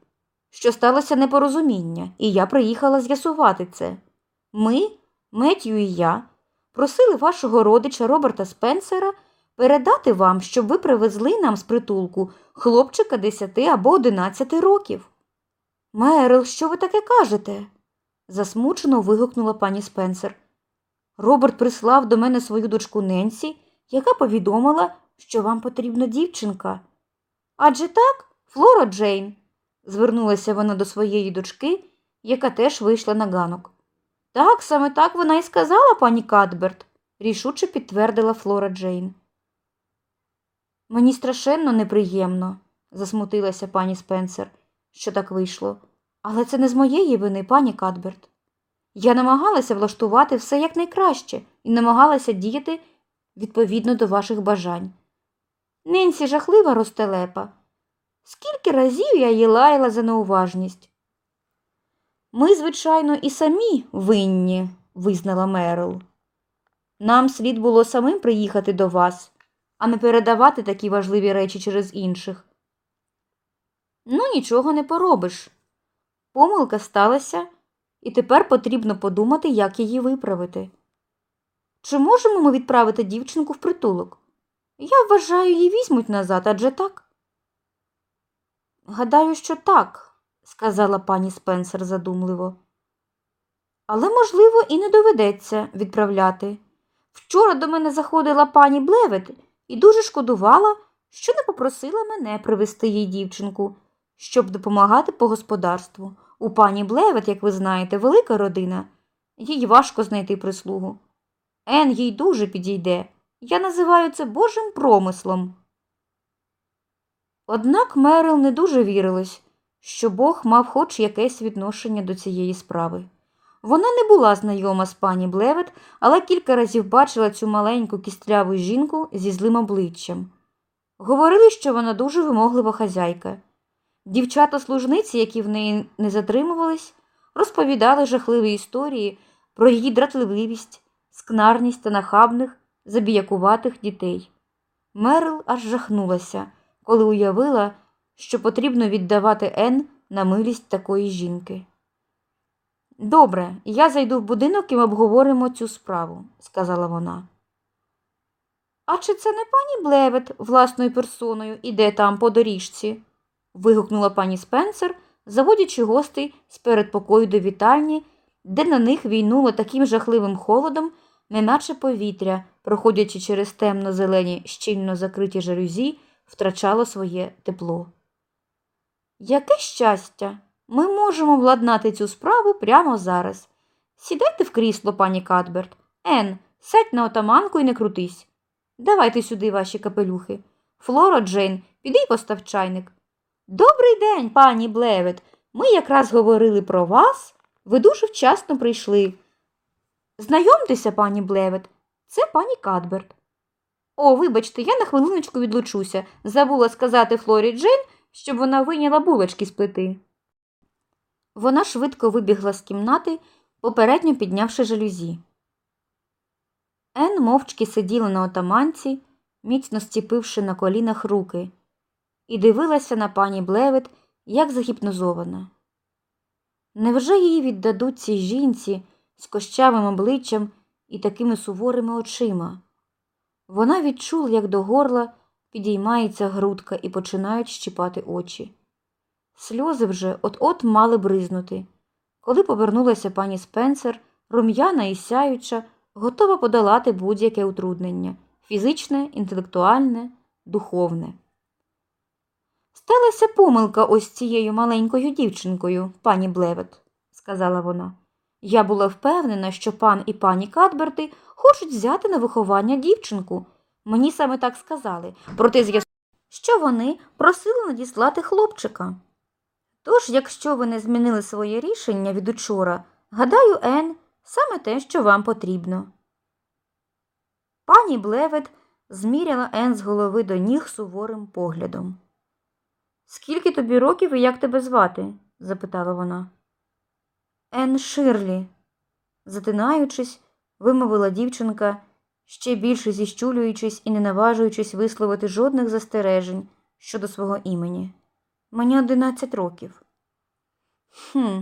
що сталося непорозуміння, і я приїхала з'ясувати це. Ми, Меттю і я, просили вашого родича Роберта Спенсера передати вам, щоб ви привезли нам з притулку хлопчика 10 або 11 років. Мерл, що ви таке кажете? засмучено вигукнула пані Спенсер. Роберт прислав до мене свою дочку Ненсі, яка повідомила, що вам потрібна дівчинка. Адже так, Флора Джейн, звернулася вона до своєї дочки, яка теж вийшла на ганок. Так, саме так вона і сказала, пані Кадберт, рішуче підтвердила Флора Джейн. Мені страшенно неприємно, засмутилася пані Спенсер, що так вийшло. Але це не з моєї вини, пані Кадберт. Я намагалася влаштувати все якнайкраще і намагалася діяти відповідно до ваших бажань. Ненсі жахлива ростелепа. Скільки разів я її лаяла за неуважність. Ми, звичайно, і самі винні, визнала Мерл. Нам слід було самим приїхати до вас, а не передавати такі важливі речі через інших. Ну, нічого не поробиш. Помилка сталася, і тепер потрібно подумати, як її виправити. Чи можемо ми відправити дівчинку в притулок? Я вважаю, її візьмуть назад, адже так. Гадаю, що так, сказала пані Спенсер задумливо. Але, можливо, і не доведеться відправляти. Вчора до мене заходила пані Блевет і дуже шкодувала, що не попросила мене привезти їй дівчинку, щоб допомагати по господарству. У пані Блевет, як ви знаєте, велика родина. Їй важко знайти прислугу. Ен їй дуже підійде. Я називаю це Божим промислом. Однак Мерил не дуже вірилась, що Бог мав хоч якесь відношення до цієї справи. Вона не була знайома з пані Блевет, але кілька разів бачила цю маленьку кістляву жінку зі злим обличчям. Говорили, що вона дуже вимоглива хазяйка. Дівчата-служниці, які в неї не затримувались, розповідали жахливі історії про її дратливість, скнарність та нахабних, забіякуватих дітей. Мерл аж жахнулася, коли уявила, що потрібно віддавати Ен на милість такої жінки. Добре, я зайду в будинок і ми обговоримо цю справу, сказала вона. А чи це не пані Блевет власною персоною іде там по доріжці? вигукнула пані Спенсер, заводячи гостей з передпокою до вітальні, де на них війнуло таким жахливим холодом, неначе повітря, проходячи через темно-зелені щільно закриті жалюзі, втрачало своє тепло. Яке щастя! Ми можемо владнати цю справу прямо зараз. Сідайте в крісло, пані Кадберт. Ен, сядь на отаманку і не крутись. Давайте сюди ваші капелюхи. Флора, Джейн, піди й постав чайник. Добрий день, пані Блевет. Ми якраз говорили про вас. Ви дуже вчасно прийшли. Знайомтеся, пані Блевет, це пані Кадберт. О, вибачте, я на хвилиночку відлучуся. Забула сказати Флорі Джейн, щоб вона вийняла булочки з плити. Вона швидко вибігла з кімнати, попередньо піднявши жалюзі. Ен мовчки сиділа на отаманці, міцно стіпивши на колінах руки, і дивилася на пані Блевет, як загіпнозована. Невже її віддадуть цій жінці з кощавим обличчям і такими суворими очима? Вона відчула, як до горла підіймається грудка і починають щіпати очі. Сльози вже от-от мали бризнути. Коли повернулася пані Спенсер, рум'яна і сяюча, готова подолати будь-яке утруднення фізичне, інтелектуальне, духовне. Сталася помилка ось цією маленькою дівчинкою, пані Блевет, сказала вона. Я була впевнена, що пан і пані Кадберти хочуть взяти на виховання дівчинку. Мені саме так сказали, проте з'ясували, що вони просили надіслати хлопчика. Тож, якщо ви не змінили своє рішення від учора, гадаю, Ен, саме те, що вам потрібно. Пані Блевет зміряла Ен з голови до ніг суворим поглядом. Скільки тобі років і як тебе звати? запитала вона. Ен Ширлі, затинаючись, вимовила дівчинка, ще більше зіщулюючись і не наважуючись висловити жодних застережень щодо свого імені. Мені одинадцять років. Хм,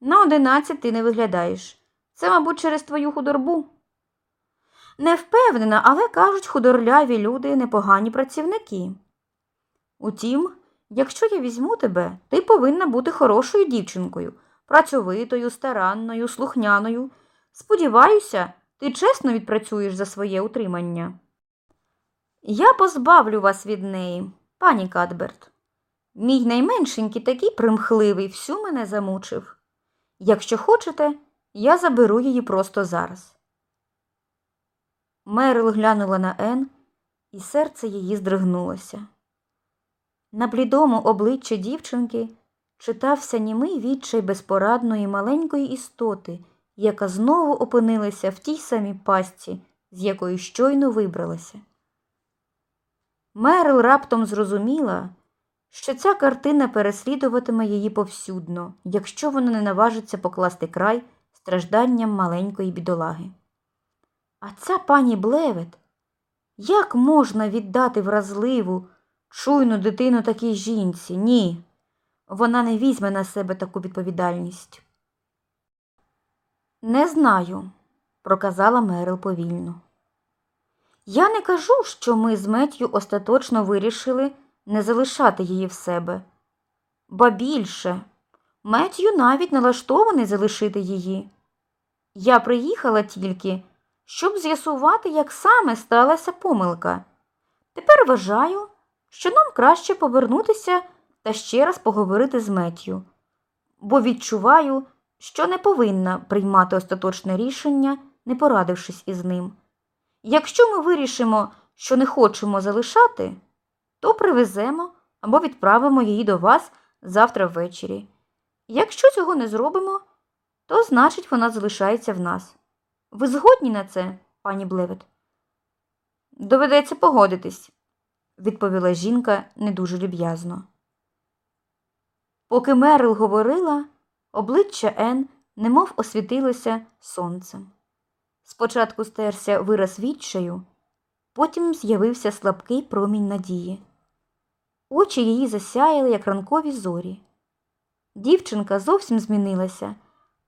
на одинадцять ти не виглядаєш. Це, мабуть, через твою худорбу. Не впевнена, але кажуть, худорляві люди непогані працівники. Утім, якщо я візьму тебе, ти повинна бути хорошою дівчинкою, працьовитою, старанною, слухняною. Сподіваюся, ти чесно відпрацюєш за своє утримання. Я позбавлю вас від неї, пані Кадберт. Мій найменшенький такий примхливий всю мене замучив. Якщо хочете, я заберу її просто зараз. Мерил глянула на Ен, і серце її здригнулося. На блідому обличчі дівчинки читався німий відчай безпорадної маленької істоти, яка знову опинилася в тій самій пастці, з якої щойно вибралася. Мерил раптом зрозуміла, що ця картина переслідуватиме її повсюдно, якщо вона не наважиться покласти край стражданням маленької бідолаги. А ця пані Блевет, як можна віддати вразливу, чуйну дитину такій жінці? Ні, вона не візьме на себе таку відповідальність. Не знаю, проказала Мерил повільно. Я не кажу, що ми з Меттю остаточно вирішили не залишати її в себе. Ба більше, Меттю навіть налаштований залишити її. Я приїхала тільки, щоб з'ясувати, як саме сталася помилка. Тепер вважаю, що нам краще повернутися та ще раз поговорити з Меттю, бо відчуваю, що не повинна приймати остаточне рішення, не порадившись із ним. Якщо ми вирішимо, що не хочемо залишати, то привеземо або відправимо її до вас завтра ввечері. Якщо цього не зробимо, то значить вона залишається в нас. Ви згодні на це, пані Блевет? Доведеться погодитись, відповіла жінка не дуже люб'язно. Поки Мерил говорила, обличчя Ен немов освітилося сонцем. Спочатку стерся вираз відчаю, потім з'явився слабкий промінь надії. Очі її засяяли, як ранкові зорі. Дівчинка зовсім змінилася,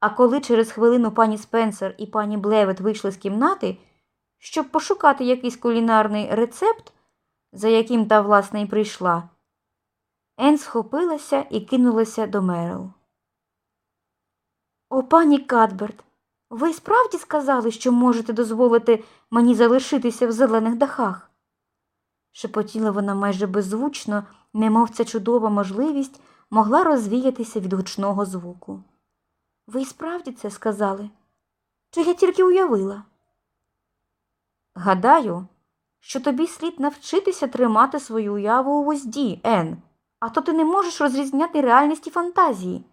а коли через хвилину пані Спенсер і пані Блевет вийшли з кімнати, щоб пошукати якийсь кулінарний рецепт, за яким та власне й прийшла, Ен схопилася і кинулася до Мерил. О, пані Кадберт, ви справді сказали, що можете дозволити мені залишитися в зелених дахах? шепотіла вона майже беззвучно, немов ця чудова можливість могла розвіятися від гучного звуку. Ви справді це сказали? Чи я тільки уявила? Гадаю, що тобі слід навчитися тримати свою уяву у вузді, Ен, а то ти не можеш розрізняти реальність і фантазії,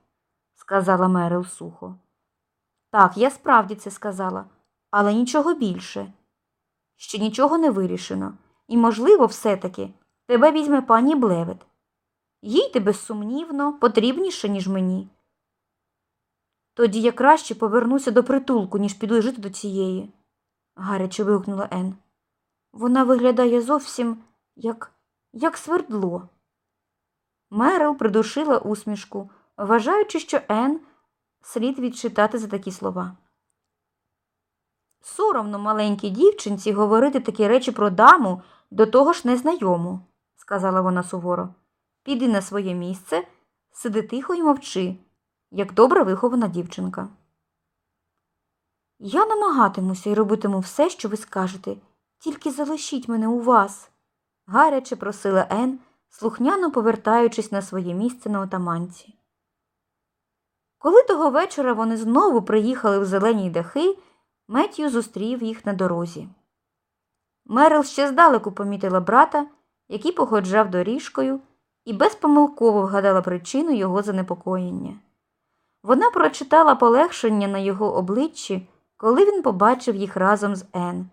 сказала Мерил сухо. Так, я справді це сказала, але нічого більше. Ще нічого не вирішено, і, можливо, все-таки тебе візьме пані Блевет. Їй ти безсумнівно потрібніше, ніж мені. Тоді я краще повернуся до притулку, ніж піду жити до цієї, гаряче вигукнула Ен. Вона виглядає зовсім як, як свердло. Мерил придушила усмішку, вважаючи, що Ен слід відчитати за такі слова. Соромно маленькій дівчинці говорити такі речі про даму, до того ж незнайому, сказала вона суворо. Піди на своє місце, сиди тихо і мовчи, як добре вихована дівчинка. Я намагатимуся і робитиму все, що ви скажете, тільки залишіть мене у вас, гаряче просила Ен, слухняно повертаючись на своє місце на отаманці. Коли того вечора вони знову приїхали в зелені дахи, Меттю зустрів їх на дорозі. Мерил ще здалеку помітила брата, який походжав доріжкою, і безпомилково вгадала причину його занепокоєння. Вона прочитала полегшення на його обличчі, коли він побачив їх разом з Ен.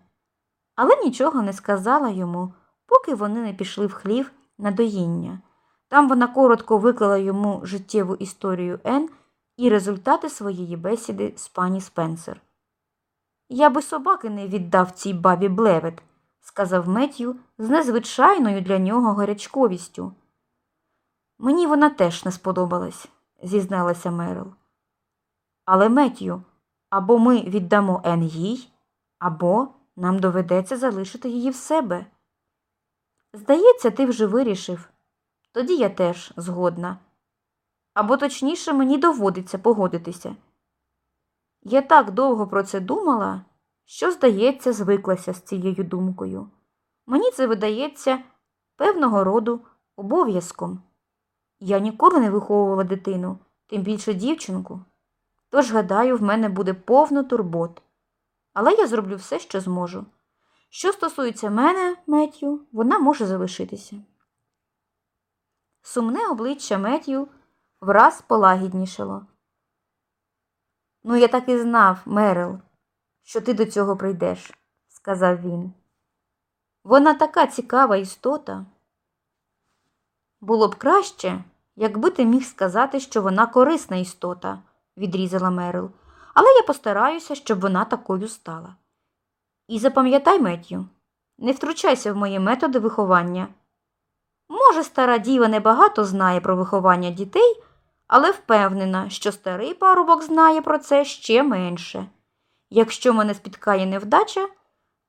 але нічого не сказала йому, поки вони не пішли в хлів на доїння. Там вона коротко виклала йому життєву історію Ен і результати своєї бесіди з пані Спенсер. Я би собаки не віддав цій бабі Блевет, сказав Меттю з незвичайною для нього гарячковістю. Мені вона теж не сподобалась, зізналася Мерил. Але Меттю, або ми віддамо Ен їй, або нам доведеться залишити її в себе. Здається, ти вже вирішив. Тоді я теж згодна. Або точніше, мені доводиться погодитися. Я так довго про це думала, що, здається, звиклася з цією думкою. Мені це видається певного роду обов'язком. Я ніколи не виховувала дитину, тим більше дівчинку. Тож, гадаю, в мене буде повно турбот. Але я зроблю все, що зможу. Що стосується мене, Меттю, вона може залишитися. Сумне обличчя Меттю враз полагіднішало. Ну, я так і знав, Мерил, що ти до цього прийдеш, сказав він. Вона така цікава істота. Було б краще, якби ти міг сказати, що вона корисна істота, відрізала Мерил, але я постараюся, щоб вона такою стала. І запам'ятай, Меттю, не втручайся в мої методи виховання. Може, стара діва небагато знає про виховання дітей, але впевнена, що старий парубок знає про це ще менше. Якщо мене спіткає невдача,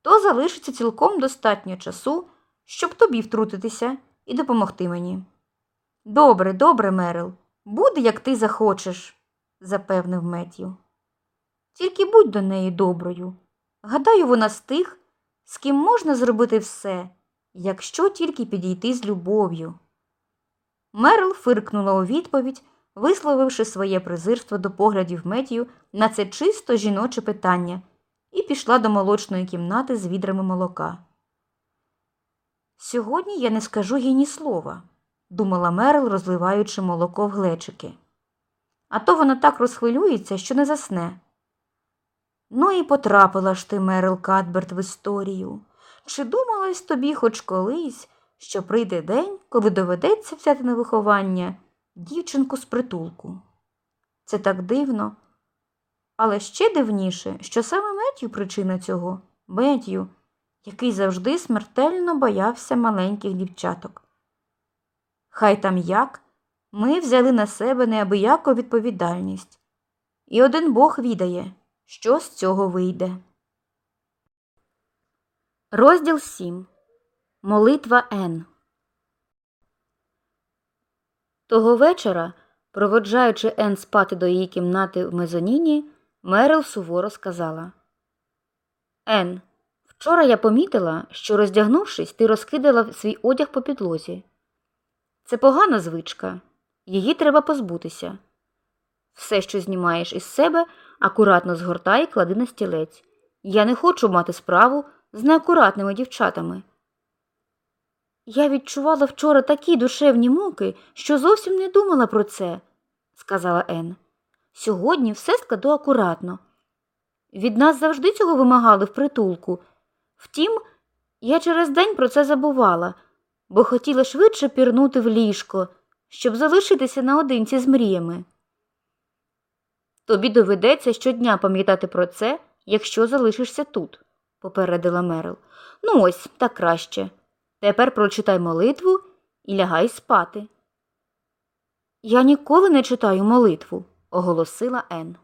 то залишиться цілком достатньо часу, щоб тобі втрутитися і допомогти мені. Добре, добре, Мерил, буде, як ти захочеш, запевнив Меттю. Тільки будь до неї доброю. Гадаю, вона з тих, з ким можна зробити все, якщо тільки підійти з любов'ю. Мерл фиркнула у відповідь, висловивши своє презирство до поглядів Меттю на це чисто жіноче питання, і пішла до молочної кімнати з відрами молока. Сьогодні я не скажу їй ні слова, думала Мерл, розливаючи молоко в глечики. А то вона так розхвилюється, що не засне. Ну і потрапила ж ти, Мерил Кадберт, в історію. Чи думалось тобі хоч колись, що прийде день, коли доведеться взяти на виховання дівчинку з притулку? Це так дивно. Але ще дивніше, що саме Меттю причина цього Меттю, який завжди смертельно боявся маленьких дівчаток. Хай там як, ми взяли на себе неабияку відповідальність, і один Бог відає, що з цього вийде. Розділ 7. Молитва Н. Того вечора, проводжаючи Ен спати до її кімнати в мезоніні, Мерил суворо сказала Ен, вчора я помітила, що, роздягнувшись, ти розкидала свій одяг по підлозі. Це погана звичка, її треба позбутися. Все, що знімаєш із себе, акуратно згортай і клади на стілець. Я не хочу мати справу з неакуратними дівчатами. Я відчувала вчора такі душевні муки, що зовсім не думала про це, сказала Ен. Сьогодні все складу акуратно. Від нас завжди цього вимагали в притулку. Втім, я через день про це забувала, бо хотіла швидше пірнути в ліжко, щоб залишитися наодинці з мріями. Тобі доведеться щодня пам'ятати про це, якщо залишишся тут, попередила Мерил. Ну ось так краще. Тепер прочитай молитву і лягай спати. Я ніколи не читаю молитву, оголосила Ен.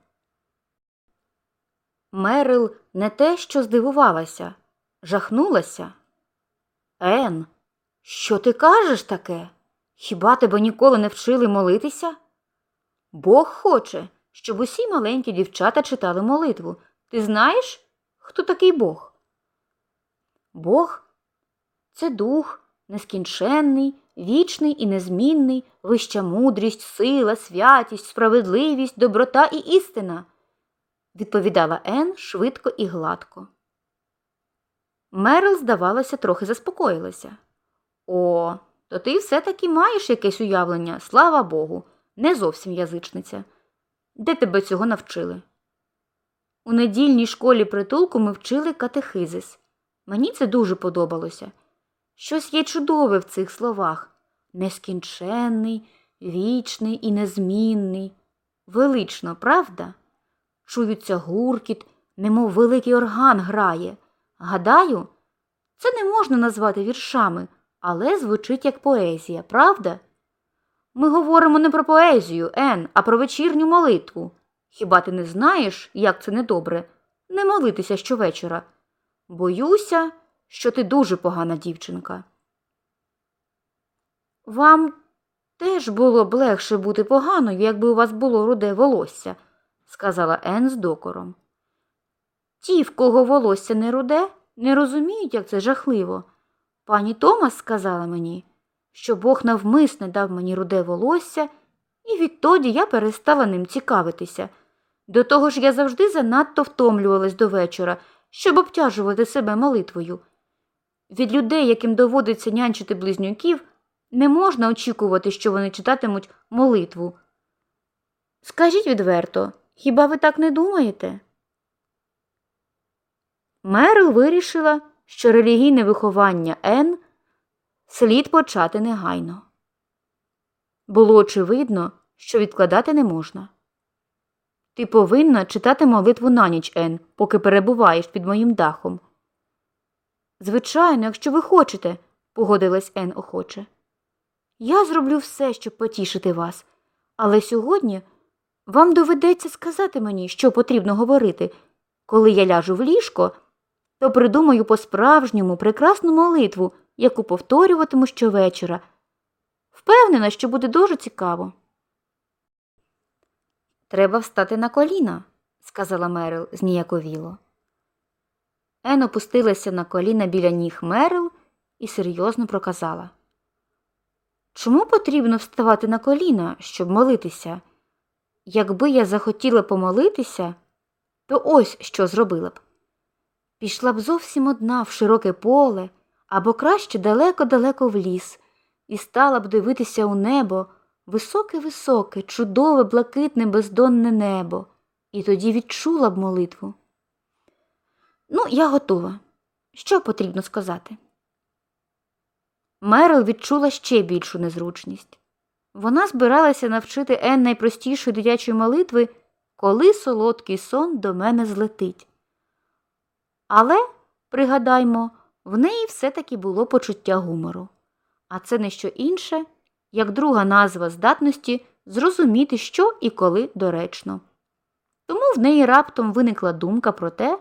Мерил не те, що здивувалася, жахнулася. Ен, що ти кажеш таке? Хіба тебе ніколи не вчили молитися? Бог хоче, щоб усі маленькі дівчата читали молитву. Ти знаєш, хто такий Бог? Бог це дух нескінченний, вічний і незмінний, вища мудрість, сила, святість, справедливість, доброта і істина, відповідала Ен швидко і гладко. Мерил, здавалося, трохи заспокоїлася. О, то ти все таки маєш якесь уявлення, слава Богу, не зовсім язичниця. Де тебе цього навчили? У недільній школі притулку ми вчили катехизис. Мені це дуже подобалося. Щось є чудове в цих словах нескінченний, вічний і незмінний. Велично, правда? Чуються гуркіт, немов великий орган грає. Гадаю, це не можна назвати віршами, але звучить як поезія, правда? Ми говоримо не про поезію, Ен, а про вечірню молитву. Хіба ти не знаєш, як це недобре? Не молитися щовечора. Боюся, що ти дуже погана дівчинка. Вам теж було б легше бути поганою, якби у вас було руде волосся, сказала Ен з докором. Ті, в кого волосся не руде, не розуміють, як це жахливо. Пані Томас сказала мені, що Бог навмисне дав мені руде волосся, і відтоді я перестала ним цікавитися. До того ж я завжди занадто втомлювалась до вечора, щоб обтяжувати себе молитвою. Від людей, яким доводиться нянчити близнюків, не можна очікувати, що вони читатимуть молитву. Скажіть відверто, хіба ви так не думаєте? Мерл вирішила, що релігійне виховання Н слід почати негайно. Було очевидно, що відкладати не можна. Ти повинна читати молитву на ніч, Ен, поки перебуваєш під моїм дахом. Звичайно, якщо ви хочете, погодилась Ен охоче. Я зроблю все, щоб потішити вас, але сьогодні вам доведеться сказати мені, що потрібно говорити. Коли я ляжу в ліжко, то придумаю по справжньому прекрасну молитву, яку повторюватиму щовечора. Впевнена, що буде дуже цікаво. Треба встати на коліна, сказала Мерил зніяковіло. Ен опустилася на коліна біля ніг Мерил і серйозно проказала. Чому потрібно вставати на коліна, щоб молитися? Якби я захотіла помолитися, то ось що зробила б. Пішла б зовсім одна в широке поле або краще далеко-далеко в ліс, і стала б дивитися у небо, високе-високе, чудове, блакитне, бездонне небо, і тоді відчула б молитву. Ну, я готова. Що потрібно сказати? Мерил відчула ще більшу незручність. Вона збиралася навчити Ен найпростішої дитячої молитви, коли солодкий сон до мене злетить. Але, пригадаймо, в неї все-таки було почуття гумору, а це не що інше, як друга назва здатності зрозуміти, що і коли доречно. Тому в неї раптом виникла думка про те,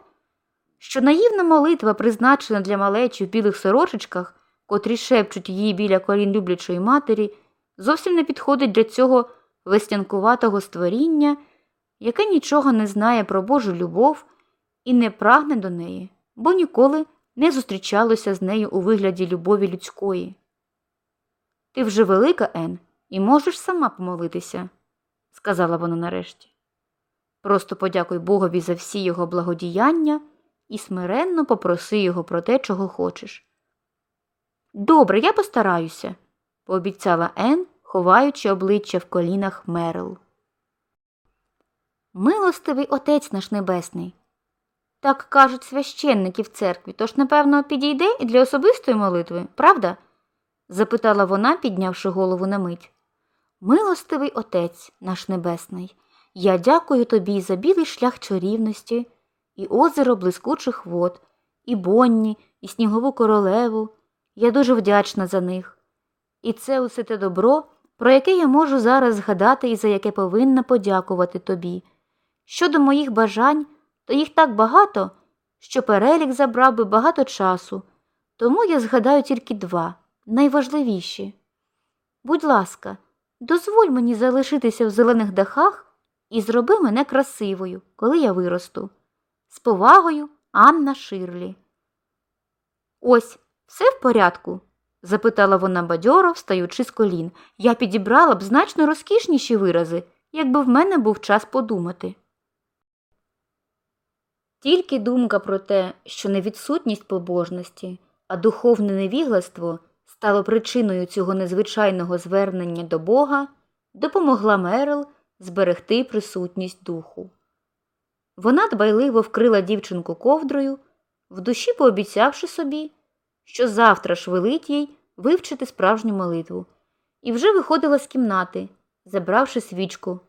що наївна молитва, призначена для малечі в білих сорочечках, котрі шепчуть її біля колін люблячої матері, зовсім не підходить для цього веснянкуватого створіння, яке нічого не знає про Божу любов і не прагне до неї, бо ніколи не зустрічалося з нею у вигляді любові людської. Ти вже велика, Ен, і можеш сама помолитися, сказала вона нарешті. Просто подякуй Богові за всі його благодіяння і смиренно попроси його про те, чого хочеш. Добре, я постараюся, пообіцяла Ен, ховаючи обличчя в колінах Мерл. Милостивий отець наш небесний. Так кажуть священники в церкві, тож, напевно, підійде і для особистої молитви, правда? запитала вона, піднявши голову на мить. Милостивий отець наш небесний, я дякую тобі за білий шлях чарівності, і озеро блискучих вод, і Бонні, і снігову королеву. Я дуже вдячна за них. І це усе те добро, про яке я можу зараз згадати і за яке повинна подякувати тобі. Щодо моїх бажань, то їх так багато, що перелік забрав би багато часу, тому я згадаю тільки два найважливіші. Будь ласка, дозволь мені залишитися в зелених дахах і зроби мене красивою, коли я виросту. З повагою Анна Ширлі. Ось, все в порядку? запитала вона бадьоро, встаючи з колін. Я підібрала б значно розкішніші вирази, якби в мене був час подумати. Тільки думка про те, що не відсутність побожності, а духовне невігластво стало причиною цього незвичайного звернення до Бога, допомогла Мерл зберегти присутність духу. Вона дбайливо вкрила дівчинку ковдрою, в душі пообіцявши собі, що завтра ж велить їй вивчити справжню молитву, і вже виходила з кімнати, забравши свічку